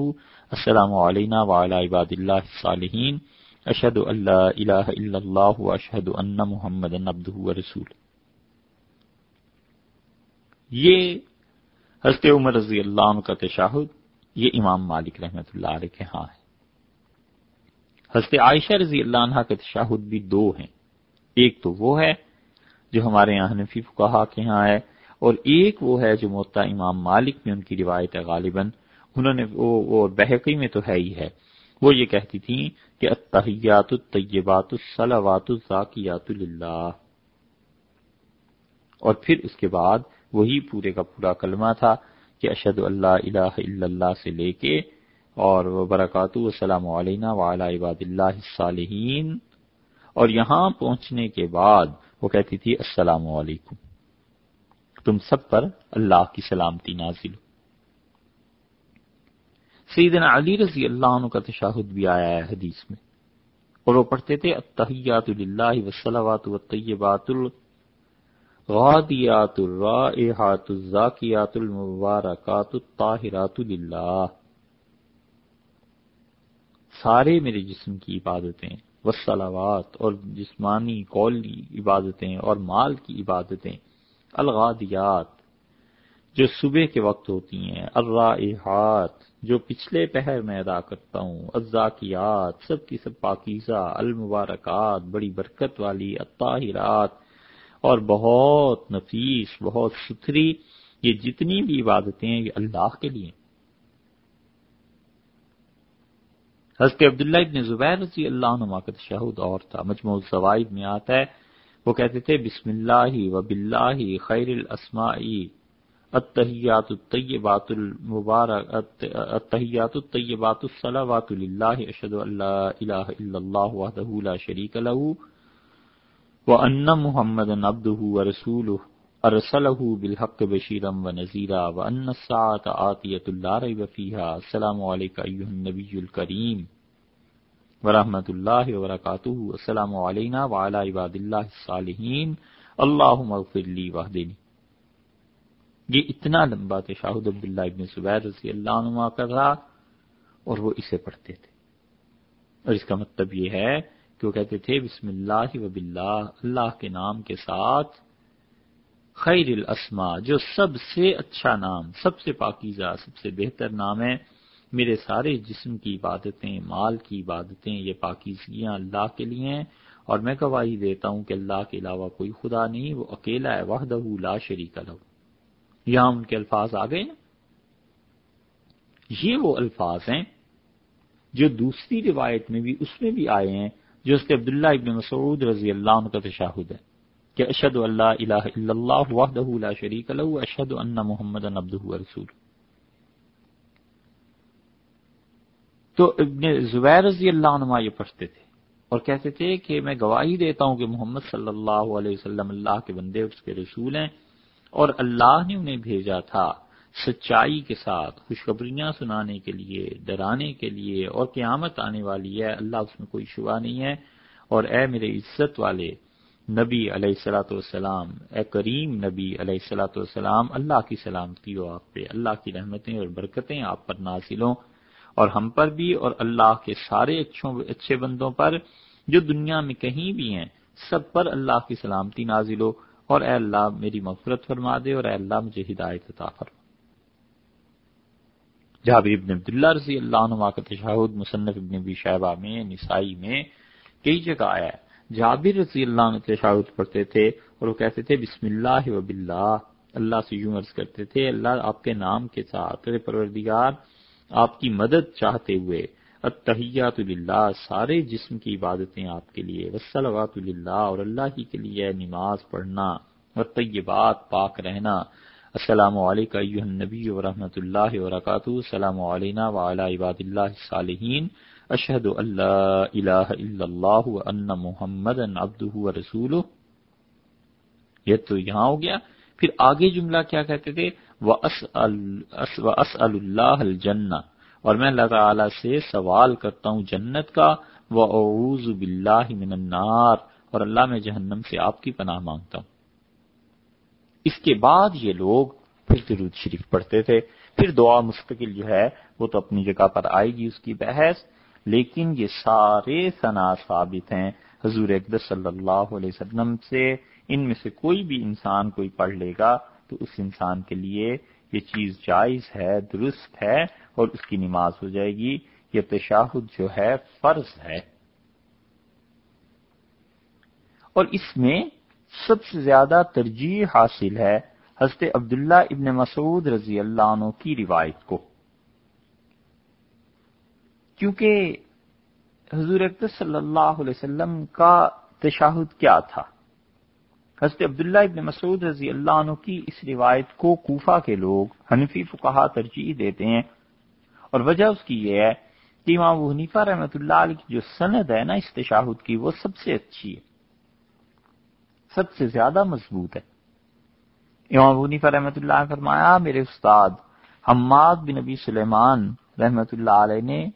السلام علینا وعلی عباد اللہ الصالحین۔ اشہد اللہ الہ الا اللہ و اشہد ان محمد عبدہ و رسول یہ حضرت عمر رضی اللہ عنہ کا تشاہد، یہ امام مالک رحمۃ اللہ علیہ کے ہاں ہے۔ حضرت عائشہ رضی اللہ عنہ کے تشاہد بھی دو ہیں۔ ایک تو وہ ہے جو ہمارے یہاں حنفی فقہا کے ہاں ہے، اور ایک وہ ہے جو موتا امام مالک میں ان کی روایت ہے غالباً۔ انہوں نے وہ بحقی میں تو ہے ہی ہے۔ وہ یہ کہتی تھی کہ التحیات الطیبات الصلوات الزاکیات للہ۔ اور پھر اس کے بعد وہی پورے کا پورا کلمہ تھا کہ اشد اللہ الہ الا اللہ سے لے کے اور برکاتہ السلام علینا وعلی عباد اللہ الصالحین۔ اور یہاں پہنچنے کے بعد وہ کہتی تھی، السلام علیکم۔ تم سب پر اللہ کی سلامتی نازل ہو۔ سیدنا علی رضی اللہ عنہ کا تشاہد بھی آیا ہے حدیث میں۔ اور وہ پڑھتے تھے، التحیات للہ والصلوات والطیبات الغادیات الرائحات الزاکیات المبارکات الطاہرات للہ۔ سارے میرے جسم کی عبادتیں وسلاوات اور جسمانی قولی عبادتیں اور مال کی عبادتیں، الغادیات جو صبح کے وقت ہوتی ہیں، الرائحات، جو پچھلے پہر میں ادا کرتا ہوں، الزاکیات، سب کی سب پاکیزہ، المبارکات، بڑی برکت والی، الطاہرات، اور بہت نفیس، بہت ستھری، یہ جتنی بھی عبادتیں یہ اللہ کے لیے حضرت عبداللہ ابن زبیر رضی اللہ عنہ کا تشہد اور تھا مجموع الزوائد میں آتا ہے۔ وہ کہتے تھے، بسم اللہ و باللہ خیر الاسمائی التحیات الطیبات المبارک التحیات الطیبات الصلاوات للہ، اشہد اللہ الہ الا اللہ وحدہ لا شریک لہو وان محمد عبدہ ورسولہ، ارسلہ بالحق بشیرا ونذیرا، وان الساعة آتیت لا ریب فیہا، السلام علیکہ ایوہ النبی الکریم، ورحمۃ اللہ وبرکاتہ، السلام علینا وعلی عباد اللہ الصالحین، اللہم اغفر لی وحدنی۔ یہ اتنا لمبا تشاہد عبداللہ ابن زبیر رضی اللہ عنہ کا تھا اور وہ اسے پڑھتے تھے۔ اور اس کا مطلب یہ ہے کہ وہ کہتے تھے، بسم اللہ و باللہ، اللہ کے نام کے ساتھ خیر الاسما جو سب سے اچھا نام، سب سے پاکیزہ، سب سے بہتر نام ہے، میرے سارے جسم کی عبادتیں، مال کی عبادتیں، یہ پاکیزگیاں اللہ کے لیے ہیں۔ اور میں گواہی دیتا ہوں کہ اللہ کے علاوہ کوئی خدا نہیں، وہ اکیلا ہے، وحدہ لا شریک لہو یہاں ان کے الفاظ آ گئے یہ وہ الفاظ ہیں جو دوسری روایت میں بھی، اس میں بھی آئے ہیں، جو اس کے عبداللہ ابن مسعود رضی اللہ عنہ کا تشاہد ہے کہ اشد اللہ الہ الا اللہ وحدہ لا شریک لہو اشد ان محمد عبدہ رسول تو ابن زبیر رضی اللہ عنہ یہ پڑھتے تھے اور کہتے تھے کہ میں گواہی دیتا ہوں کہ محمد صلی اللہ علیہ وسلم اللہ کے بندے، اس کے رسول ہیں اور اللہ نے انہیں بھیجا تھا سچائی کے ساتھ، خوشخبریاں سنانے کے لیے، ڈرانے کے لیے، اور قیامت آنے والی ہے، اللہ اس میں کوئی شبہ نہیں ہے۔ اور اے میرے عزت والے نبی علیہ السلاۃ والسلام، اے کریم نبی علیہ السلاۃ والسلام، اللہ کی سلامتی ہو آپ پہ۔ اللہ کی رحمتیں اور برکتیں آپ پر نازل ہوں۔ اور ہم پر بھی، اور اللہ کے سارے اچھوں، اچھے بندوں پر، جو دنیا میں کہیں بھی ہیں، سب پر اللہ کی سلامتی نازل ہو۔ اور اے اللہ میری مغفرت فرما دے اور اے اللہ مجھے ہدایت عطا فرما جابر ابن عبداللہ رضی اللہ عنہ کا تشاہد مصنف ابن ابی شہبہ میں، نسائی میں کئی جگہ آیا ہے۔ جابر رضی اللہ عنہ تشاہد پڑھتے تھے اور وہ کہتے تھے، بسم اللہ و باللہ، اللہ سے یوں عرض کرتے تھے، اللہ آپ کے نام کے ساتھ، پروردگار آپ کی مدد چاہتے ہوئے اتحیات للہ، سارے جسم کی عبادتیں آپ کے لیے وسلوات للہ، اور اللہ ہی کے لیے نماز پڑھنا اور طیبات پاک رہنا۔ السلام علیکم ایوہ النبی و رحمۃ اللہ وبرکاتہ۔ السلام علینا وعلی عباد اللہ الصالحین۔ اشہد اللہ الہ الا اللہ وان محمد عبدہ و رسولہ۔ یہ تو یہاں ہو گیا۔ پھر آگے جملہ کیا کہتے تھے؟ وَأَسْأَلُ اللَّهَ الْجَنَّةِ اور میں اللہ تعالی سے سوال کرتا ہوں جنت کا، وَأَعُوذُ بِاللَّهِ مِنَ النَّارِ۔ اور اللہ میں جہنم سے آپ کی پناہ مانگتا ہوں۔ اس کے بعد یہ لوگ پھر درود شریف پڑھتے تھے۔ پھر دعا مستقل جو ہے، وہ تو اپنی جگہ پر آئے گی، اس کی بحث۔ لیکن یہ سارے ثنا ثابت ہیں۔ حضور اقدس صلی اللہ علیہ وسلم سے ان میں سے کوئی بھی انسان کوئی پڑھ لے گا تو اس انسان کے لیے یہ چیز جائز ہے، درست ہے اور اس کی نماز ہو جائے گی، یہ تشاہد جو ہے، فرض ہے۔ اور اس میں سب سے زیادہ ترجیح حاصل ہے حضرت عبداللہ ابن مسعود رضی اللہ عنہ کی روایت کو۔ کیونکہ حضور صلی اللہ علیہ وسلم کا تشاہد کیا تھا؟ حضرت عبداللہ ابن مسعود رضی اللہ عنہ کی اس روایت کو کوفہ کے لوگ حنفی فقہا ترجیح دیتے ہیں۔ اور وجہ اس کی یہ ہے کہ امام حنیفہ رحمۃ اللہ علیہ کی جو سند ہے نا اس تشاہد کی وہ سب سے اچھی ہے۔ سب سے زیادہ مضبوط ہے۔ امام حنیفہ رحمۃ اللہ نے فرمایا، میرے استاد، حماد بن نبی سلیمان رحمۃ اللہ علیہ نے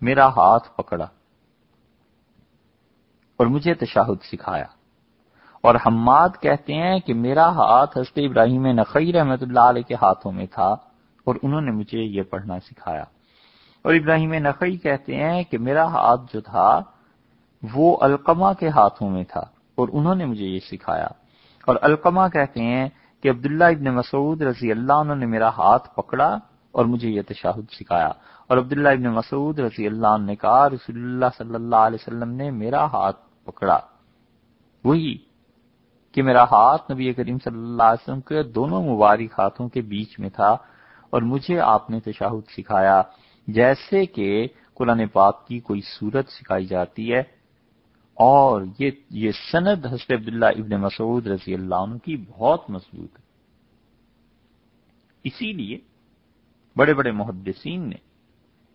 میرا ہاتھ پکڑا اور مجھے تشاہد سکھایا۔ اور حماد کہتے ہیں کہ میرا ہاتھ حضرت ابراہیم نقی رحمت اللہ علیہ کے ہاتھوں میں تھا اور انہوں نے مجھے یہ پڑھنا سکھایا۔ اور ابراہیم نقی کہتے ہیں کہ میرا ہاتھ جو تھا وہ القمہ کے ہاتھوں میں تھا اور انہوں نے مجھے یہ سکھایا۔ اور القمہ کہتے ہیں کہ عبداللہ ابن مسعود رضی اللہ عنہ نے میرا ہاتھ پکڑا اور مجھے یہ تشاہد سکھایا۔ اور عبداللہ ابن مسعود رضی اللہ عنہ نے کہا، رسول اللہ صلی اللہ علیہ وسلم نے میرا ہاتھ پکڑا۔ وہی کہ میرا ہاتھ نبی کریم صلی اللہ علیہ وسلم کے دونوں مبارک ہاتھوں کے بیچ میں تھا اور مجھے آپ نے تشاہد سکھایا، جیسے کہ قرآن پاک کی کوئی صورت سکھائی جاتی ہے۔ اور یہ یہ سند حضرت عبداللہ ابن مسعود رضی اللہ عنہ کی بہت مضبوط ہے۔ اسی لیے بڑے بڑے محدثین نے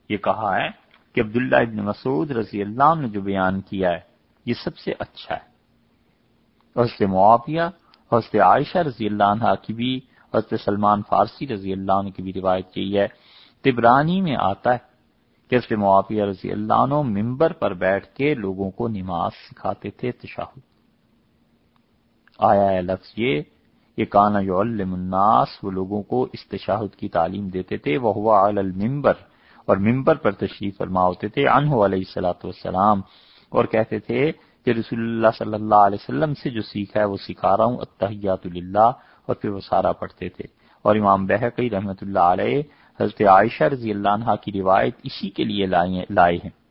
یہ کہا ہے کہ عبداللہ ابن مسعود رضی اللہ عنہ نے جو بیان کیا ہے، یہ سب سے اچھا ہے۔ حضرت معافیہ حضرت عائشہ رضی اللہ عنہ کی بھی، حضرت سلمان فارسی رضی اللہ عنہ کی بھی روایت کی ہے، تبرانی میں آتا ہے کہ حضرت معافیہ رضی اللہ عنہ ممبر پر بیٹھ کے لوگوں کو نماز سکھاتے تھے تشاہد آیا ہے لفظ یہ یہ کانا یعلم الناس، وہ لوگوں کو اس تشاہد کی تعلیم دیتے تھے وہ ہوا المبر اور ممبر پر تشریف فرما ہوتے تھے انہو علیہ السلاۃ والسلام، اور کہتے تھے کہ رسول اللہ صلی اللہ علیہ وسلم سے جو سیکھا ہے وہ سکھا رہا ہوں اتحیات اللہ اور پھر وہ سارا پڑھتے تھے۔ اور امام بحقی رحمۃ اللہ علیہ، حضرت عائشہ رضی اللہ عنہ کی روایت اسی کے لیے لائے ہیں۔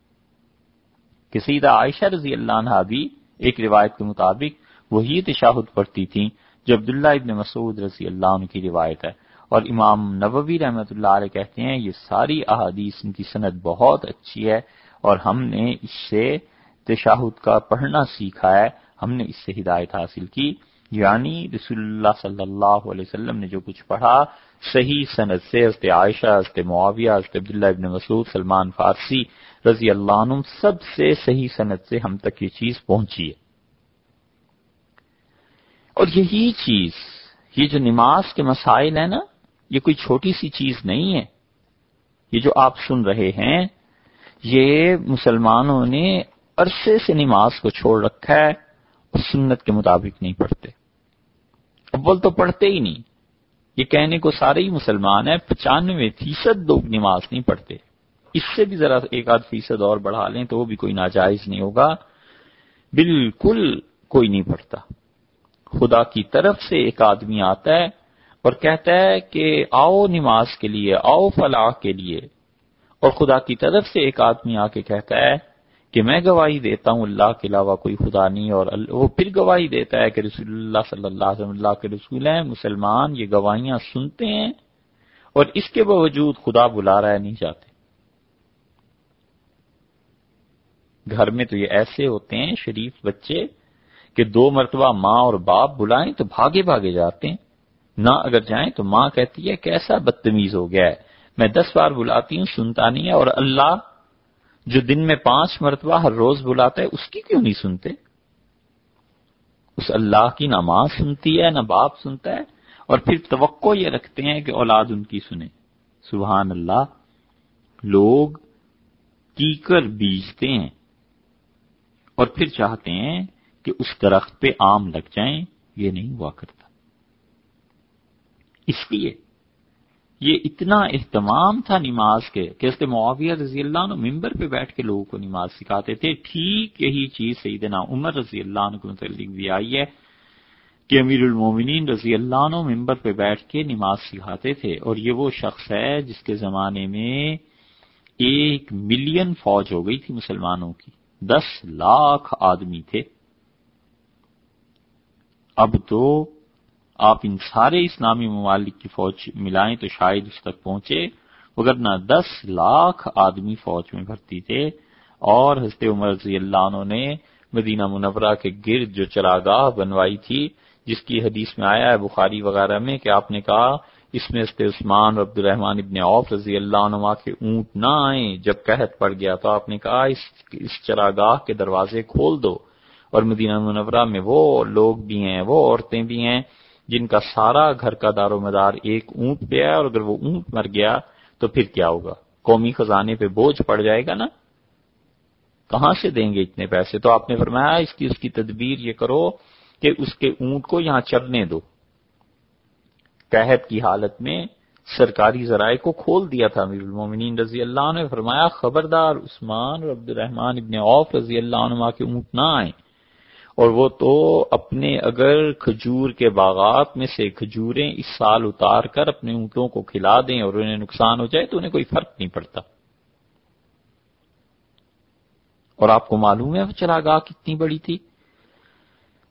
کہ سیدہ عائشہ رضی اللہ عنہ بھی ایک روایت کے مطابق وہی تشاہد پڑھتی تھیں، جو عبداللہ ابن مسعود رضی اللہ عنہ کی روایت ہے۔ اور امام نبوی رحمۃ اللہ علیہ کہتے ہیں، یہ ساری احادیث ان کی صنعت بہت اچھی ہے، اور ہم نے اس سے تشاہد کا پڑھنا سیکھا ہے، ہم نے اس سے ہدایت حاصل کی۔ یعنی رسول اللہ صلی اللہ علیہ وسلم نے جو کچھ پڑھا، صحیح صنعت سے حضرت عائشہ، حضرت معاویہ، حضرت عبداللہ ابن مسعود، سلمان فارسی رضی اللہ عنہ سب سے صحیح صنعت سے ہم تک یہ چیز پہنچی ہے۔ اور یہی چیز، یہ جو نماز کے مسائل ہیں نا، یہ کوئی چھوٹی سی چیز نہیں ہے۔ یہ جو آپ سن رہے ہیں، یہ مسلمانوں نے عرصے سے نماز کو چھوڑ رکھا ہے اور سنت کے مطابق نہیں پڑھتے۔ اول تو پڑھتے ہی نہیں۔ یہ کہنے کو سارے ہی مسلمان ہیں، پچانوے فیصد لوگ نماز نہیں پڑھتے۔ اس سے بھی ذرا ایک آدھ فیصد اور بڑھا لیں تو وہ بھی کوئی ناجائز نہیں ہوگا۔ بالکل کوئی نہیں پڑھتا۔ خدا کی طرف سے ایک آدمی آتا ہے اور کہتا ہے کہ آؤ نماز کے لیے، آؤ فلاح کے لیے۔ اور خدا کی طرف سے ایک آدمی آ کے کہتا ہے کہ میں گواہی دیتا ہوں اللہ کے علاوہ کوئی خدا نہیں اور وہ پھر گواہی دیتا ہے کہ رسول اللہ صلی اللہ علیہ وسلم اللہ کے رسول ہیں، مسلمان، یہ گواہیاں سنتے ہیں اور اس کے باوجود خدا بلا رہا ہے، نہیں چاہتے۔ گھر میں تو یہ ایسے ہوتے ہیں شریف بچے کہ دو مرتبہ ماں اور باپ بلائیں تو بھاگے بھاگے جاتے ہیں۔ نہ اگر جائیں تو ماں کہتی ہے کیسا بدتمیز ہو گیا ہے۔ میں دس بار بلاتی ہوں، سنتا نہیں ہے اور اللہ جو دن میں پانچ مرتبہ ہر روز بلاتا ہے، اس کی کیوں نہیں سنتے؟ اس اللہ کی نہ ماں سنتی ہے، نہ باپ سنتا ہے، اور پھر توقع یہ رکھتے ہیں کہ اولاد ان کی سنے۔ سبحان اللہ، لوگ کیکر بیجتے ہیں اور پھر چاہتے ہیں کہ اس درخت پہ آم لگ جائیں، یہ نہیں ہوا کرتا۔ اس لیے یہ اتنا اہتمام تھا نماز کے کہ اس معاویہ رضی اللہ عنہ ممبر پہ بیٹھ کے لوگوں کو نماز سکھاتے تھے۔ ٹھیک یہی چیز سیدنا عمر رضی اللہ عنہ کو متعلق بھی آئی ہے کہ امیر المومنین رضی اللہ عنہ ممبر پہ بیٹھ کے نماز سکھاتے تھے اور یہ وہ شخص ہے جس کے زمانے میں ایک ملین فوج ہو گئی تھی مسلمانوں کی۔ دس لاکھ آدمی تھے۔ اب تو آپ ان سارے اسلامی ممالک کی فوج ملائیں تو شاید اس تک پہنچے مگر نہ دس لاکھ آدمی فوج میں بھرتی تھے۔ اور حضرت عمر رضی اللہ عنہ نے مدینہ منورہ کے گرد جو چراگاہ بنوائی تھی، جس کی حدیث میں آیا ہے بخاری وغیرہ میں کہ آپ نے کہا، اس میں حضرت عثمان عبد الرحمان ابن عوف رضی اللہ عنہ کے اونٹ نہ آئیں۔ جب قحط پڑ گیا تو آپ نے کہا، اس اس چراگاہ کے دروازے کھول دو۔ اور مدینہ منورہ میں وہ لوگ بھی ہیں، وہ عورتیں بھی ہیں۔ جن کا سارا گھر کا دار و مدار ایک اونٹ پہ ہے اور اگر وہ اونٹ مر گیا تو پھر کیا ہوگا؟ قومی خزانے پہ بوجھ پڑ جائے گا نا؟ کہاں سے دیں گے اتنے پیسے؟ تو آپ نے فرمایا اس کی اس کی تدبیر یہ کرو کہ اس کے اونٹ کو یہاں چرنے دو۔ قحط کی حالت میں سرکاری ذرائع کو کھول دیا تھا۔ امیر المومنین رضی اللہ عنہ نے فرمایا، خبردار عثمان اور عبد الرحمان ابن عوف رضی اللہ عنہ کے اونٹ نہ آئیں۔ اور وہ تو اپنے اگر کھجور کے باغات میں سے کھجوریں اس سال اتار کر اپنے اونٹوں کو کھلا دیں اور انہیں نقصان ہو جائے تو انہیں کوئی فرق نہیں پڑتا۔ اور آپ کو معلوم ہے وہ چراگاہ کتنی بڑی تھی؟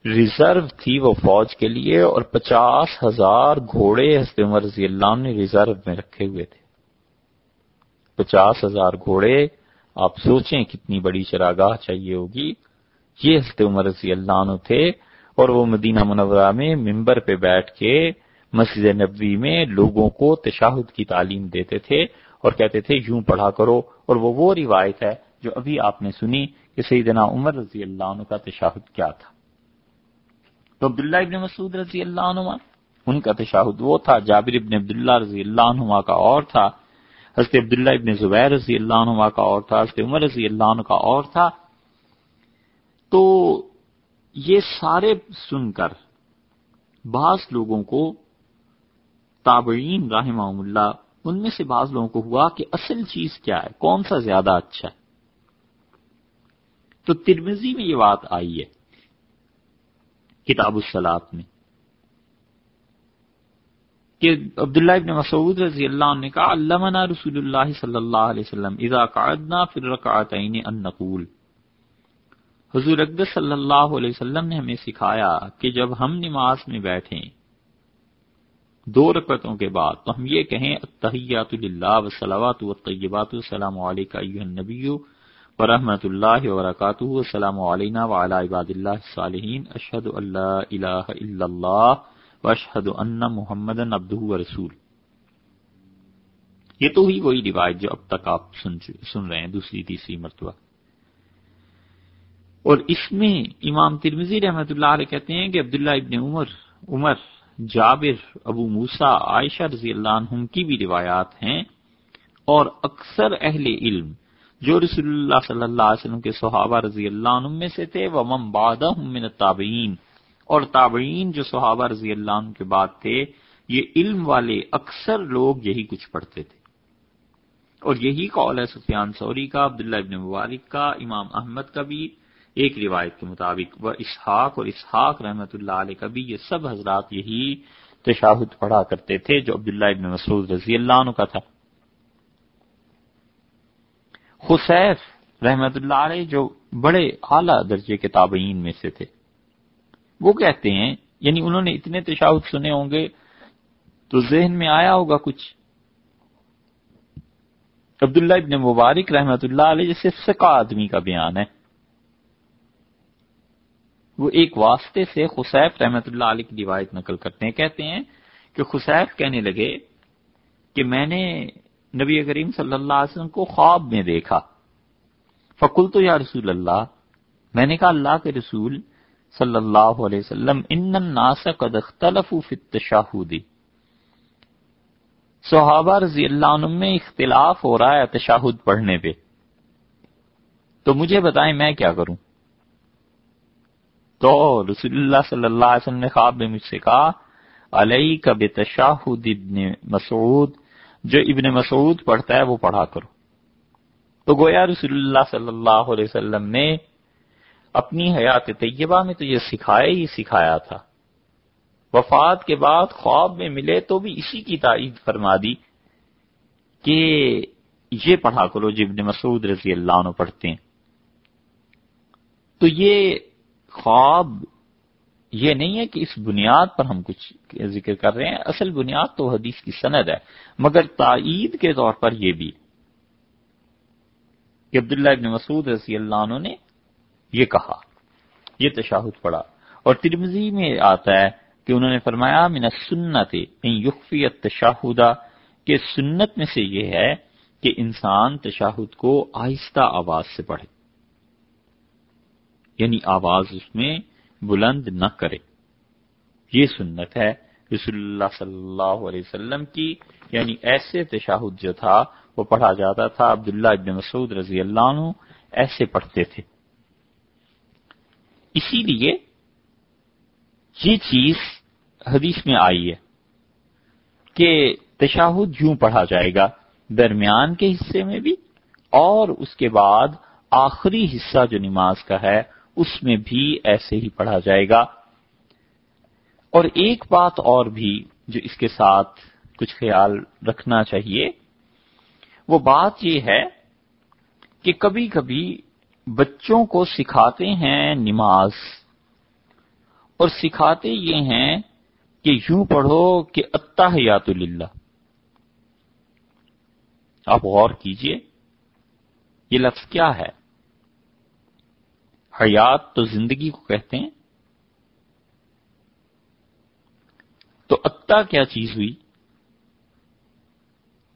ریزرو تھی وہ فوج کے لیے اور پچاس ہزار گھوڑے حضرت عمر رضی اللہ نے ریزرو میں رکھے ہوئے تھے۔ پچاس ہزار گھوڑے، آپ سوچیں کتنی بڑی چراگاہ چاہیے ہوگی۔ یہ حضرت عمر رضی اللہ عنہ تھے اور وہ مدینہ منورہ میں ممبر پہ بیٹھ کے مسجد نبوی میں لوگوں کو تشاہد کی تعلیم دیتے تھے اور کہتے تھے، یوں پڑھا کرو۔ اور وہ وہ روایت ہے جو ابھی آپ نے سنی کہ سیدنا عمر رضی اللہ عنہ کا تشاہد کیا تھا۔ تو عبداللہ ابن مسعود رضی اللہ عنہ ان کا تشاہد وہ تھا، جابر ابن عبداللہ رضی اللہ عنہ کا اور تھا، حضرت عبداللہ ابن زبیر رضی اللہ عنہ کا اور تھا، حضرت عمر رضی اللہ عنہ کا اور تھا۔ تو یہ سارے سن کر بعض لوگوں کو تابعین رحمہ اللہ، ان میں سے بعض لوگوں کو ہوا کہ اصل چیز کیا ہے، کون سا زیادہ اچھا ہے۔ تو ترمزی میں یہ بات آئی ہے کتاب السلاط میں کہ عبداللہ ابن مسعود رضی اللہ عنہ نے کہا، علمنا رسول اللہ صلی اللہ علیہ وسلم، اذا قعدنا فی الرکعتین ان نقول۔ حضور اقدس صلی اللہ علیہ وسلم نے ہمیں سکھایا کہ جب ہم نماز میں بیٹھیں دو رکعتوں کے بعد تو ہم یہ کہیں اتحیات للہ وسلامات والطیبات السلام علیکہ النبی ورحمت اللہ وبرکاتہ السلام علینا وعلی عباد اللہ الصالحین، اشہد اللہ الہ الا اللہ واشہد ان محمد عبدہ ورسول یہ تو ہی وہی روایت جو اب تک آپ سن رہے ہیں، دوسری تیسری مرتبہ۔ اور اس میں امام ترمزی رحمت اللہ علیہ کہتے ہیں کہ عبداللہ ابن عمر عمر، جابر، ابو موسا عائشہ رضی اللہ عنہم کی بھی روایات ہیں اور اکثر اہل علم جو رسول اللہ صلی اللہ علیہ وسلم کے صحابہ رضی اللہ عنہ میں سے تھے وہ ممبادہ من تابعین اور تابعین جو صحابہ رضی اللہ عنہ کے بعد تھے، یہ علم والے اکثر لوگ یہی کچھ پڑھتے تھے۔ اور یہی قول ہے سفیان سوری کا، عبداللہ ابن مبارک کا، امام احمد کا بھی۔ ایک روایت کے مطابق وہ اسحاق اور اسحاق رحمت اللہ علیہ کا بھی یہ سب حضرات یہی تشاہد پڑھا کرتے تھے جو عبداللہ ابن مسعود رضی اللہ عنہ کا تھا۔ خسیف رحمت اللہ علیہ جو بڑے اعلی درجے کے تابعین میں سے تھے۔ وہ کہتے ہیں یعنی انہوں نے اتنے تشاہد سنے ہوں گے تو ذہن میں آیا ہوگا کچھ۔ عبداللہ ابن مبارک رحمت اللہ علیہ جیسے سکا آدمی کا بیان ہے۔ وہ ایک واسطے سے خسیف رحمت اللہ علیہ کی روایت نقل کرتے ہیں، کہتے ہیں کہ خسیف کہنے لگے کہ میں نے نبی کریم صلی اللہ علیہ وسلم کو خواب میں دیکھا۔ فکل تو یا رسول اللہ، میں نے کہا، اللہ کے رسول صلی اللہ علیہ وسلم، ان الناس قد اختلفوا فی التشاہدی صحابہ رضی اللہ عنہ میں اختلاف ہو رہا ہے تشاہد پڑھنے پہ۔ تو مجھے بتائیں میں کیا کروں؟ تو رسول اللہ صلی اللہ علیہ وسلم نے خواب میں مجھ سے کہا علیہ کا بے تشاہد ابن مسعود، جو ابن مسعود پڑھتا ہے وہ پڑھا کرو۔ تو گویا رسول اللہ صلی اللہ علیہ وسلم نے اپنی حیات طیبہ میں تو یہ سکھایا ہی سکھایا تھا۔ وفات کے بعد خواب میں ملے تو بھی اسی کی تائید فرما دی کہ یہ پڑھا کرو جب مسعود رضی اللہ عنہ پڑھتے ہیں۔ تو یہ خواب یہ نہیں ہے کہ اس بنیاد پر ہم کچھ ذکر کر رہے ہیں، اصل بنیاد تو حدیث کی سند ہے، مگر تائید کے طور پر یہ بھی کہ عبداللہ ابن مسعود رضی اللہ عنہ نے یہ کہا، یہ تشاہد پڑا اور ترمزی میں آتا ہے کہ انہوں نے فرمایا، من سنت یقفیت تشاہدہ کہ سنت میں سے یہ ہے کہ انسان تشاہد کو آہستہ آواز سے پڑھے۔ یعنی آواز اس میں بلند نہ کرے۔ یہ سنت ہے رسول اللہ صلی اللہ علیہ وسلم کی یعنی ایسے تشاہد جو تھا، وہ پڑھا جاتا تھا۔ عبداللہ ابن مسعود رضی اللہ عنہ ایسے پڑھتے تھے۔ اسی لیے یہ چیز حدیث میں آئی ہے کہ تشاہد یوں پڑھا جائے گا، درمیان کے حصے میں بھی اور اس کے بعد آخری حصہ جو نماز کا ہے اس میں بھی ایسے ہی پڑھا جائے گا۔ اور ایک بات اور بھی جو اس کے ساتھ کچھ خیال رکھنا چاہیے، وہ بات یہ ہے کہ کبھی کبھی بچوں کو سکھاتے ہیں نماز۔ اور سکھاتے یہ ہیں کہ یوں پڑھو کہ اتحیات للہ۔ آپ غور کیجیے، یہ لفظ کیا ہے؟ حیات تو زندگی کو کہتے ہیں۔ تو اتا کیا چیز ہوئی؟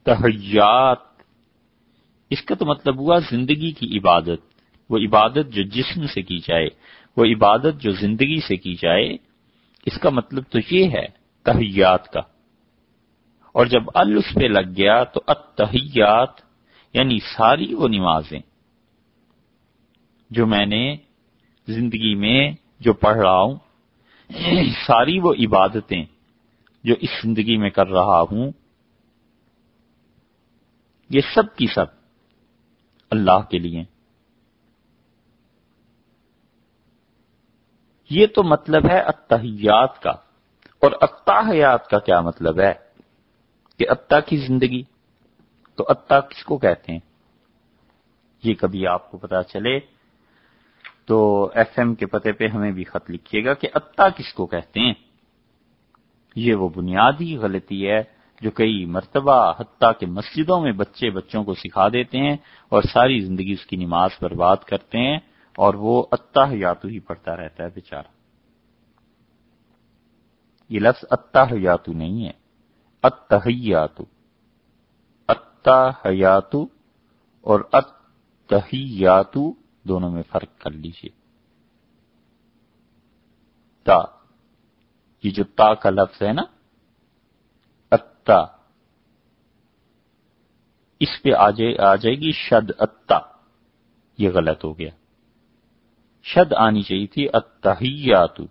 تحیات۔ اس کا تو مطلب ہوا زندگی کی عبادت۔ وہ عبادت جو جسم سے کی جائے، وہ عبادت جو زندگی سے کی جائے، اس کا مطلب تو یہ ہے تحیات کا۔ اور جب ال اس پہ لگ گیا تو اتحیات یعنی ساری وہ نمازیں جو میں نے زندگی میں جو پڑھ رہا ہوں، ساری وہ عبادتیں جو اس زندگی میں کر رہا ہوں، یہ سب کی سب اللہ کے لیے۔ یہ تو مطلب ہے اتحیات کا۔ اور اتحیات کا کیا مطلب ہے؟ کہ اتا کی زندگی۔ تو اتا کس کو کہتے ہیں؟ یہ کبھی آپ کو پتا چلے تو ایف ایم کے پتے پہ ہمیں بھی خط لکھیے گا کہ اتا کس کو کہتے ہیں؟ یہ وہ بنیادی غلطی ہے جو کئی مرتبہ حتیٰ کہ مسجدوں میں بچے بچوں کو سکھا دیتے ہیں اور ساری زندگی اس کی نماز پر بات کرتے ہیں اور وہ اتا یاتو ہی پڑھتا رہتا ہے بیچارہ۔ یہ لفظ اتا یاتو نہیں ہے۔ اتحیاتو اتحیاتو اور اتحیاتو دونوں میں فرق کر لیجیے تا، یہ جو تا کا لفظ ہے نا، اتا، اس پہ آ جائے گی شد اتا۔ یہ غلط ہو گیا۔ شد آنی چاہیے تھی اتحیات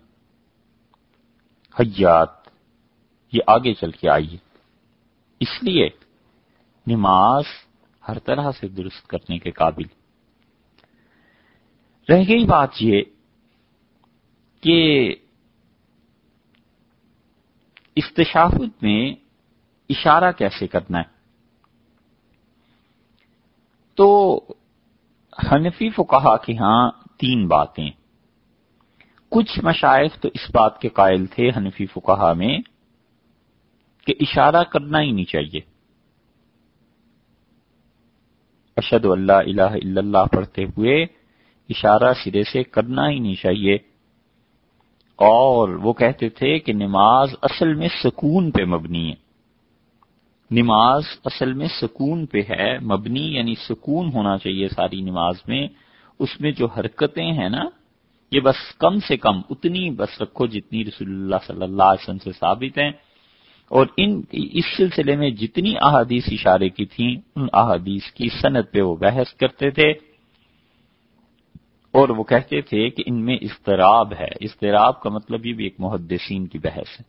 حیات۔ یہ آگے چل کے آئیے۔ اس لیے نماز ہر طرح سے درست کرنے کے قابل۔ رہ گئی بات یہ کہ استشافت میں اشارہ کیسے کرنا ہے؟ تو حنفی کو کہا کہ ہاں تین باتیں۔ کچھ مشائق تو اس بات کے قائل تھے حنفی فکہ میں کہ اشارہ کرنا ہی نہیں چاہیے۔ اشد اللہ الہ الا اللہ پڑھتے ہوئے اشارہ سرے سے کرنا ہی نہیں چاہیے۔ اور وہ کہتے تھے کہ نماز اصل میں سکون پہ مبنی ہے۔ نماز اصل میں سکون پہ ہے، مبنی یعنی سکون ہونا چاہیے ساری نماز میں۔ اس میں جو حرکتیں ہیں نا، یہ بس کم سے کم اتنی بس رکھو جتنی رسول اللہ صلی اللہ علیہ وسلم سے ثابت ہیں۔ اور ان اس سلسلے میں جتنی احادیث اشارے کی تھیں، ان احادیث کی صنعت پہ وہ بحث کرتے تھے۔ اور وہ کہتے تھے کہ ان میں اضطراب ہے۔ اضطراب کا مطلب یہ بھی ایک محدثین کی بحث ہے۔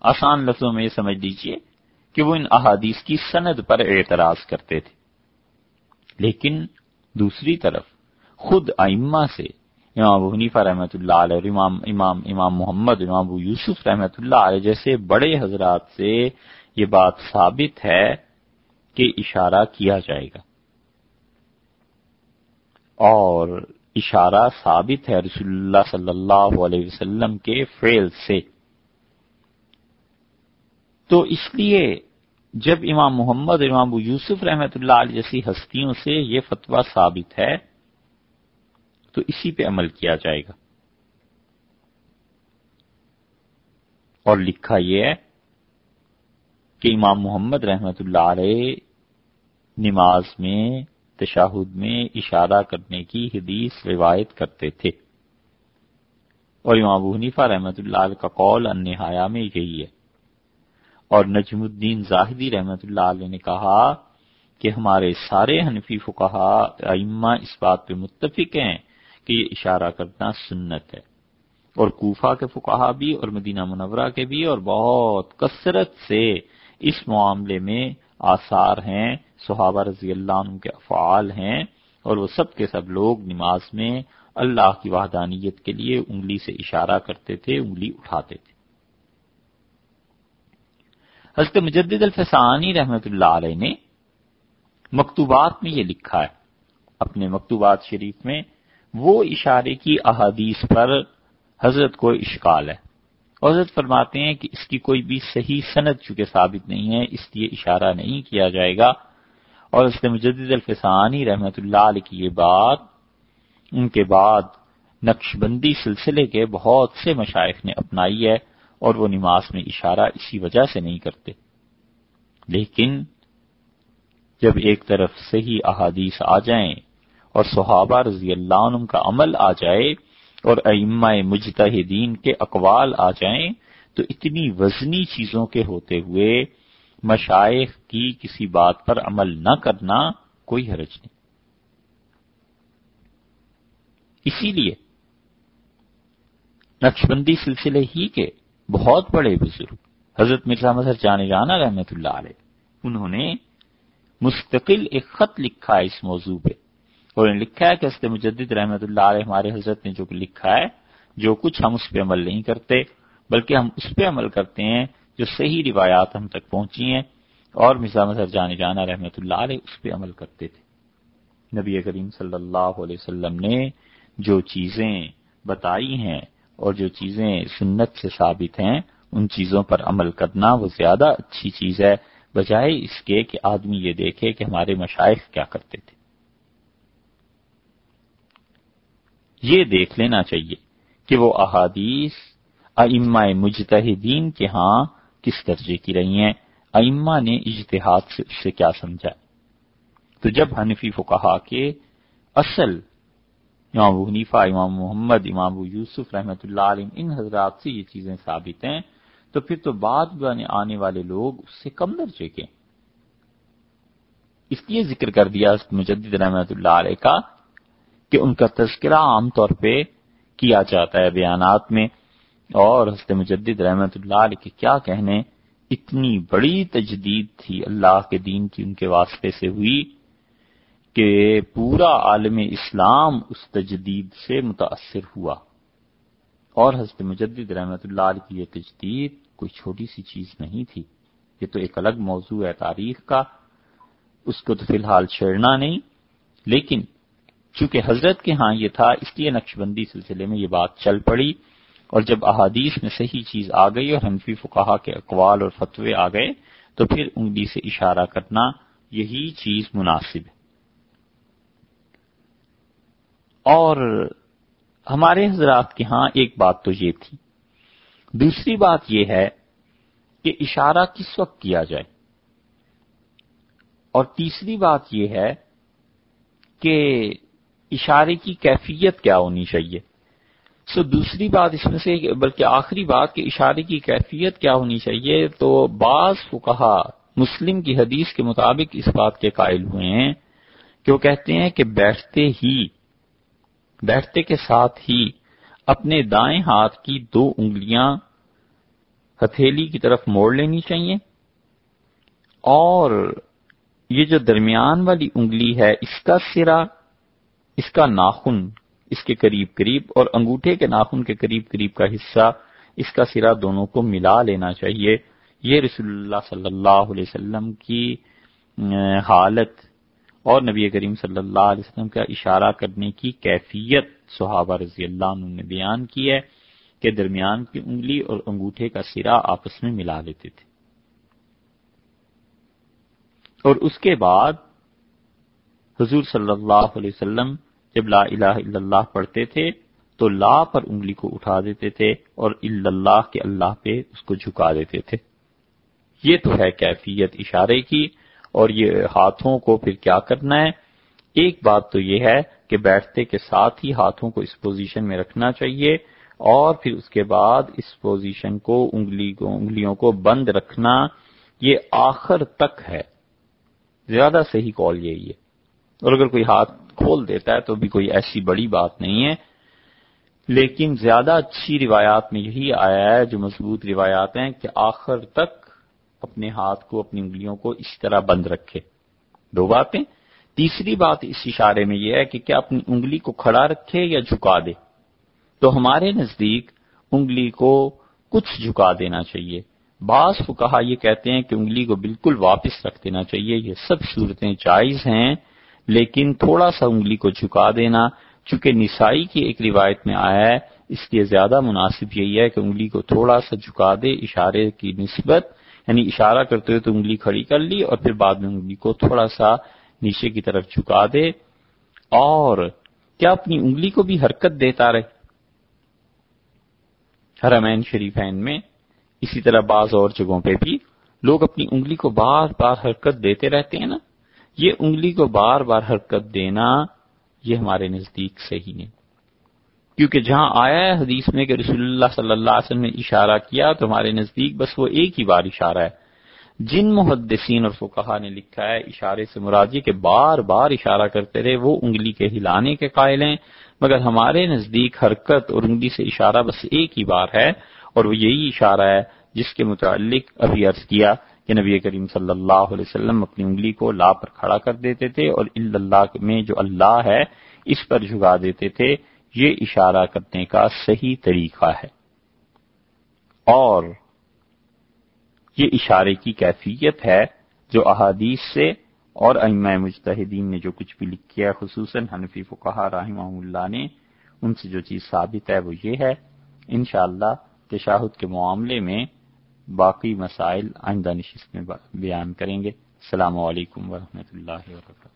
آسان لفظوں میں یہ سمجھ لیجیے کہ وہ ان احادیث کی سند پر اعتراض کرتے تھے۔ لیکن دوسری طرف خود ائمہ سے امام ابو حنیفہ رحمۃ اللہ علیہ امام امام امام محمد، امام ابو یوسف رحمۃ اللہ علیہ جیسے بڑے حضرات سے یہ بات ثابت ہے کہ اشارہ کیا جائے گا۔ اور اشارہ ثابت ہے رسول اللہ صلی اللہ علیہ وسلم کے فعل سے۔ تو اس لیے جب امام محمد امام ابو یوسف رحمۃ اللہ علیہ جیسی ہستیوں سے یہ فتویٰ ثابت ہے، تو اسی پہ عمل کیا جائے گا۔ اور لکھا یہ ہے کہ امام محمد رحمت اللہ علیہ نماز میں تشاہد میں اشارہ کرنے کی حدیث روایت کرتے تھے۔ اور امام ابو حنیفہ رحمت اللہ علیہ کا قول انہایا میں یہی ہے۔ اور نجم الدین زاہدی رحمت اللہ علیہ نے کہا کہ ہمارے سارے حنفی فکہ ائمہ اس بات پہ متفق ہیں کہ یہ اشارہ کرنا سنت ہے۔ اور کوفہ کے فکہ بھی اور مدینہ منورہ کے بھی اور بہت کثرت سے اس معاملے میں آثار ہیں، صحابہ رضی اللہ عنہ کے افعال ہیں اور وہ سب کے سب لوگ نماز میں اللہ کی وحدانیت کے لیے انگلی سے اشارہ کرتے تھے، انگلی اٹھاتے تھے۔ حضرت مجدد الفسانی رحمت اللہ علیہ نے مکتوبات میں یہ لکھا ہے، اپنے مکتوبات شریف میں وہ اشارے کی احادیث پر حضرت کو اشکال ہے۔ حضرت فرماتے ہیں کہ اس کی کوئی بھی صحیح صنعت چونکہ ثابت نہیں ہے، اس لیے اشارہ نہیں کیا جائے گا۔ اور حضرت مجدد الفسانی رحمت اللہ علیہ کی یہ بات، ان کے بعد نقش بندی سلسلے کے بہت سے مشائق نے اپنائی ہے اور وہ نماز میں اشارہ اسی وجہ سے نہیں کرتے۔ لیکن جب ایک طرف صحیح احادیث آ جائیں اور صحابہ رضی اللہ عنہ کا عمل آ جائے اور ائمہ مجتہدین کے اقوال آ جائیں تو اتنی وزنی چیزوں کے ہوتے ہوئے مشائق کی کسی بات پر عمل نہ کرنا کوئی حرج نہیں۔ اسی لیے نقشبندی سلسلے ہی کے بہت بڑے بزرگ حضرت مرزا مظہر جانے جانا رحمت اللہ علیہ، انہوں نے مستقل ایک خط لکھا اس موضوع پہ۔ اور انہوں نے لکھا ہے کہ حضرت مجدد رحمت اللہ علیہ ہمارے حضرت نے جو لکھا ہے، جو کچھ ہم اس پہ عمل نہیں کرتے، بلکہ ہم اس پہ عمل کرتے ہیں جو صحیح روایات ہم تک پہنچی ہیں۔ اور مرزا مظہر جانے جانا رحمت اللہ علیہ اس پہ عمل کرتے تھے۔ نبی کریم صلی اللہ علیہ وسلم نے جو چیزیں بتائی ہیں اور جو چیزیں سنت سے ثابت ہیں، ان چیزوں پر عمل کرنا وہ زیادہ اچھی چیز ہے۔ بجائے اس کے کہ آدمی یہ دیکھے کہ ہمارے مشائق کیا کرتے تھے۔ یہ دیکھ لینا چاہیے کہ وہ احادیث ائمہ مجتہدین کے ہاں کس درجے کی رہی ہیں، ائمہ نے اجتہاد سے اس سے کیا سمجھا تو جب حنفی کو کہا کہ اصل امام ابو حنیفہ، امام محمد، امام ابو یوسف رحمۃ اللہ علیہ، ان حضرات سے یہ چیزیں ثابت ہیں، تو پھر تو بعد آنے والے لوگ اس سے کم درجے کے اس لیے ذکر کر دیا مجدد رحمۃ اللہ علیہ کا کہ ان کا تذکرہ عام طور پہ کیا جاتا ہے بیانات میں اور حضرت مجدد رحمۃ اللہ علیہ کے کیا کہنے اتنی بڑی تجدید تھی اللہ کے دین کی ان کے واسطے سے ہوئی کہ پورا عالم اسلام اس تجدید سے متاثر ہوا اور حضرت مجدد رحمت اللہ علیہ کی یہ تجدید کوئی چھوٹی سی چیز نہیں تھی یہ تو ایک الگ موضوع ہے تاریخ کا اس کو تو فی الحال چھیڑنا نہیں لیکن چونکہ حضرت کے ہاں یہ تھا، اس لیے نقش بندی سلسلے میں یہ بات چل پڑی اور جب احادیث میں صحیح چیز آ گئی اور حنفی فقہا کے اقوال اور فتوے آ گئے، تو پھر انگلی سے اشارہ کرنا یہی چیز مناسب ہے۔ اور ہمارے حضرات کے ہاں ایک بات تو یہ تھی۔ دوسری بات یہ ہے کہ اشارہ کس وقت کیا جائے؟ اور تیسری بات یہ ہے کہ اشارے کی کیفیت کیا ہونی چاہیے؟ سو دوسری بات اس میں سے بلکہ آخری بات کہ اشارے کی کیفیت کیا ہونی چاہیے تو بعض کو کہا مسلم کی حدیث کے مطابق اس بات کے قائل ہوئے ہیں کہ وہ کہتے ہیں کہ بیٹھتے ہی، بیٹھتے کے ساتھ ہی اپنے دائیں ہاتھ کی دو انگلیاں ہتھیلی کی طرف موڑ لینی چاہیے اور یہ جو درمیان والی انگلی ہے، اس کا سرا اس کا ناخن اس کے قریب قریب اور انگوٹھے کے ناخن کے قریب قریب کا حصہ اس کا سرا دونوں کو ملا لینا چاہیے۔ یہ رسول اللہ صلی اللہ علیہ وسلم کی حالت اور نبی کریم صلی اللہ علیہ وسلم کا اشارہ کرنے کی کیفیت صحابہ رضی اللہ عنہ نے بیان کی ہے کہ درمیان کی انگلی اور انگوٹھے کا سرا آپس میں ملا لیتے تھے۔ اور اس کے بعد حضور صلی اللہ علیہ وسلم جب لا الہ الا اللہ پڑھتے تھے تو لا پر انگلی کو اٹھا دیتے تھے اور اللہ کے اللہ پہ اس کو جھکا دیتے تھے۔ یہ تو ہے کیفیت اشارے کی اور یہ ہاتھوں کو پھر کیا کرنا ہے؟ ایک بات تو یہ ہے کہ بیٹھتے کے ساتھ ہی ہاتھوں کو اس پوزیشن میں رکھنا چاہیے اور پھر اس کے بعد اس پوزیشن کو انگلی کو انگلیوں کو بند رکھنا یہ آخر تک ہے۔ زیادہ صحیح کال یہی ہے۔ اور اگر کوئی ہاتھ کھول دیتا ہے تو بھی کوئی ایسی بڑی بات نہیں ہے۔ لیکن زیادہ اچھی روایات میں یہی آیا ہے، جو مضبوط روایات ہیں، کہ آخر تک اپنے ہاتھ کو، اپنی انگلیوں کو اس طرح بند رکھے۔ دو باتیں۔ تیسری بات اس اشارے میں یہ ہے کہ کیا اپنی انگلی کو کھڑا رکھے یا جھکا دے؟ تو ہمارے نزدیک انگلی کو کچھ جھکا دینا چاہیے۔ بعض کو کہا یہ کہتے ہیں کہ انگلی کو بالکل واپس رکھ دینا چاہیے۔ یہ سب صورتیں جائز ہیں۔ لیکن تھوڑا سا انگلی کو جھکا دینا، چونکہ نسائی کی ایک روایت میں آیا ہے، اس لیے زیادہ مناسب یہی ہے کہ انگلی کو تھوڑا سا جھکا دے، اشارے کی نسبت یعنی اشارہ کرتے ہوئے تو انگلی کھڑی کر لی اور پھر بعد میں انگلی کو تھوڑا سا نیچے کی طرف جھکا دے۔ اور کیا اپنی انگلی کو بھی حرکت دیتا رہے؟ حرمین شریفین میں اسی طرح بعض اور جگہوں پہ بھی لوگ اپنی انگلی کو بار بار حرکت دیتے رہتے ہیں نا۔ یہ انگلی کو بار بار حرکت دینا یہ ہمارے نزدیک صحیح نہیں۔ کیونکہ جہاں آیا ہے حدیث میں کہ رسول اللہ صلی اللہ علیہ وسلم نے اشارہ کیا تو ہمارے نزدیک بس وہ ایک ہی بار اشارہ ہے۔ جن محدثین اور فقہا نے لکھا ہے اشارے سے مرادی کہ بار بار اشارہ کرتے رہے، وہ انگلی کے ہلانے کے قائل ہیں۔ مگر ہمارے نزدیک حرکت اور انگلی سے اشارہ بس ایک ہی بار ہے اور وہ یہی اشارہ ہے جس کے متعلق ابھی عرض کیا کہ نبی کریم صلی اللہ علیہ وسلم اپنی انگلی کو لا پر کھڑا کر دیتے تھے اور اللہ میں جو اللہ ہے، اس پر جھگا دیتے تھے۔ یہ اشارہ کرنے کا صحیح طریقہ ہے۔ اور یہ اشارے کی کیفیت ہے جو احادیث سے اور ائمہ مجتہدین نے جو کچھ بھی لکھا ہے، خصوصاً حنفی فقہ رحمہ اللہ نے، ان سے جو چیز ثابت ہے وہ یہ ہے۔ انشاءاللہ، تشاہد کے معاملے میں باقی مسائل آئندہ نشست میں بیان کریں گے۔ السلام علیکم ورحمۃ اللہ وبرکاتہ۔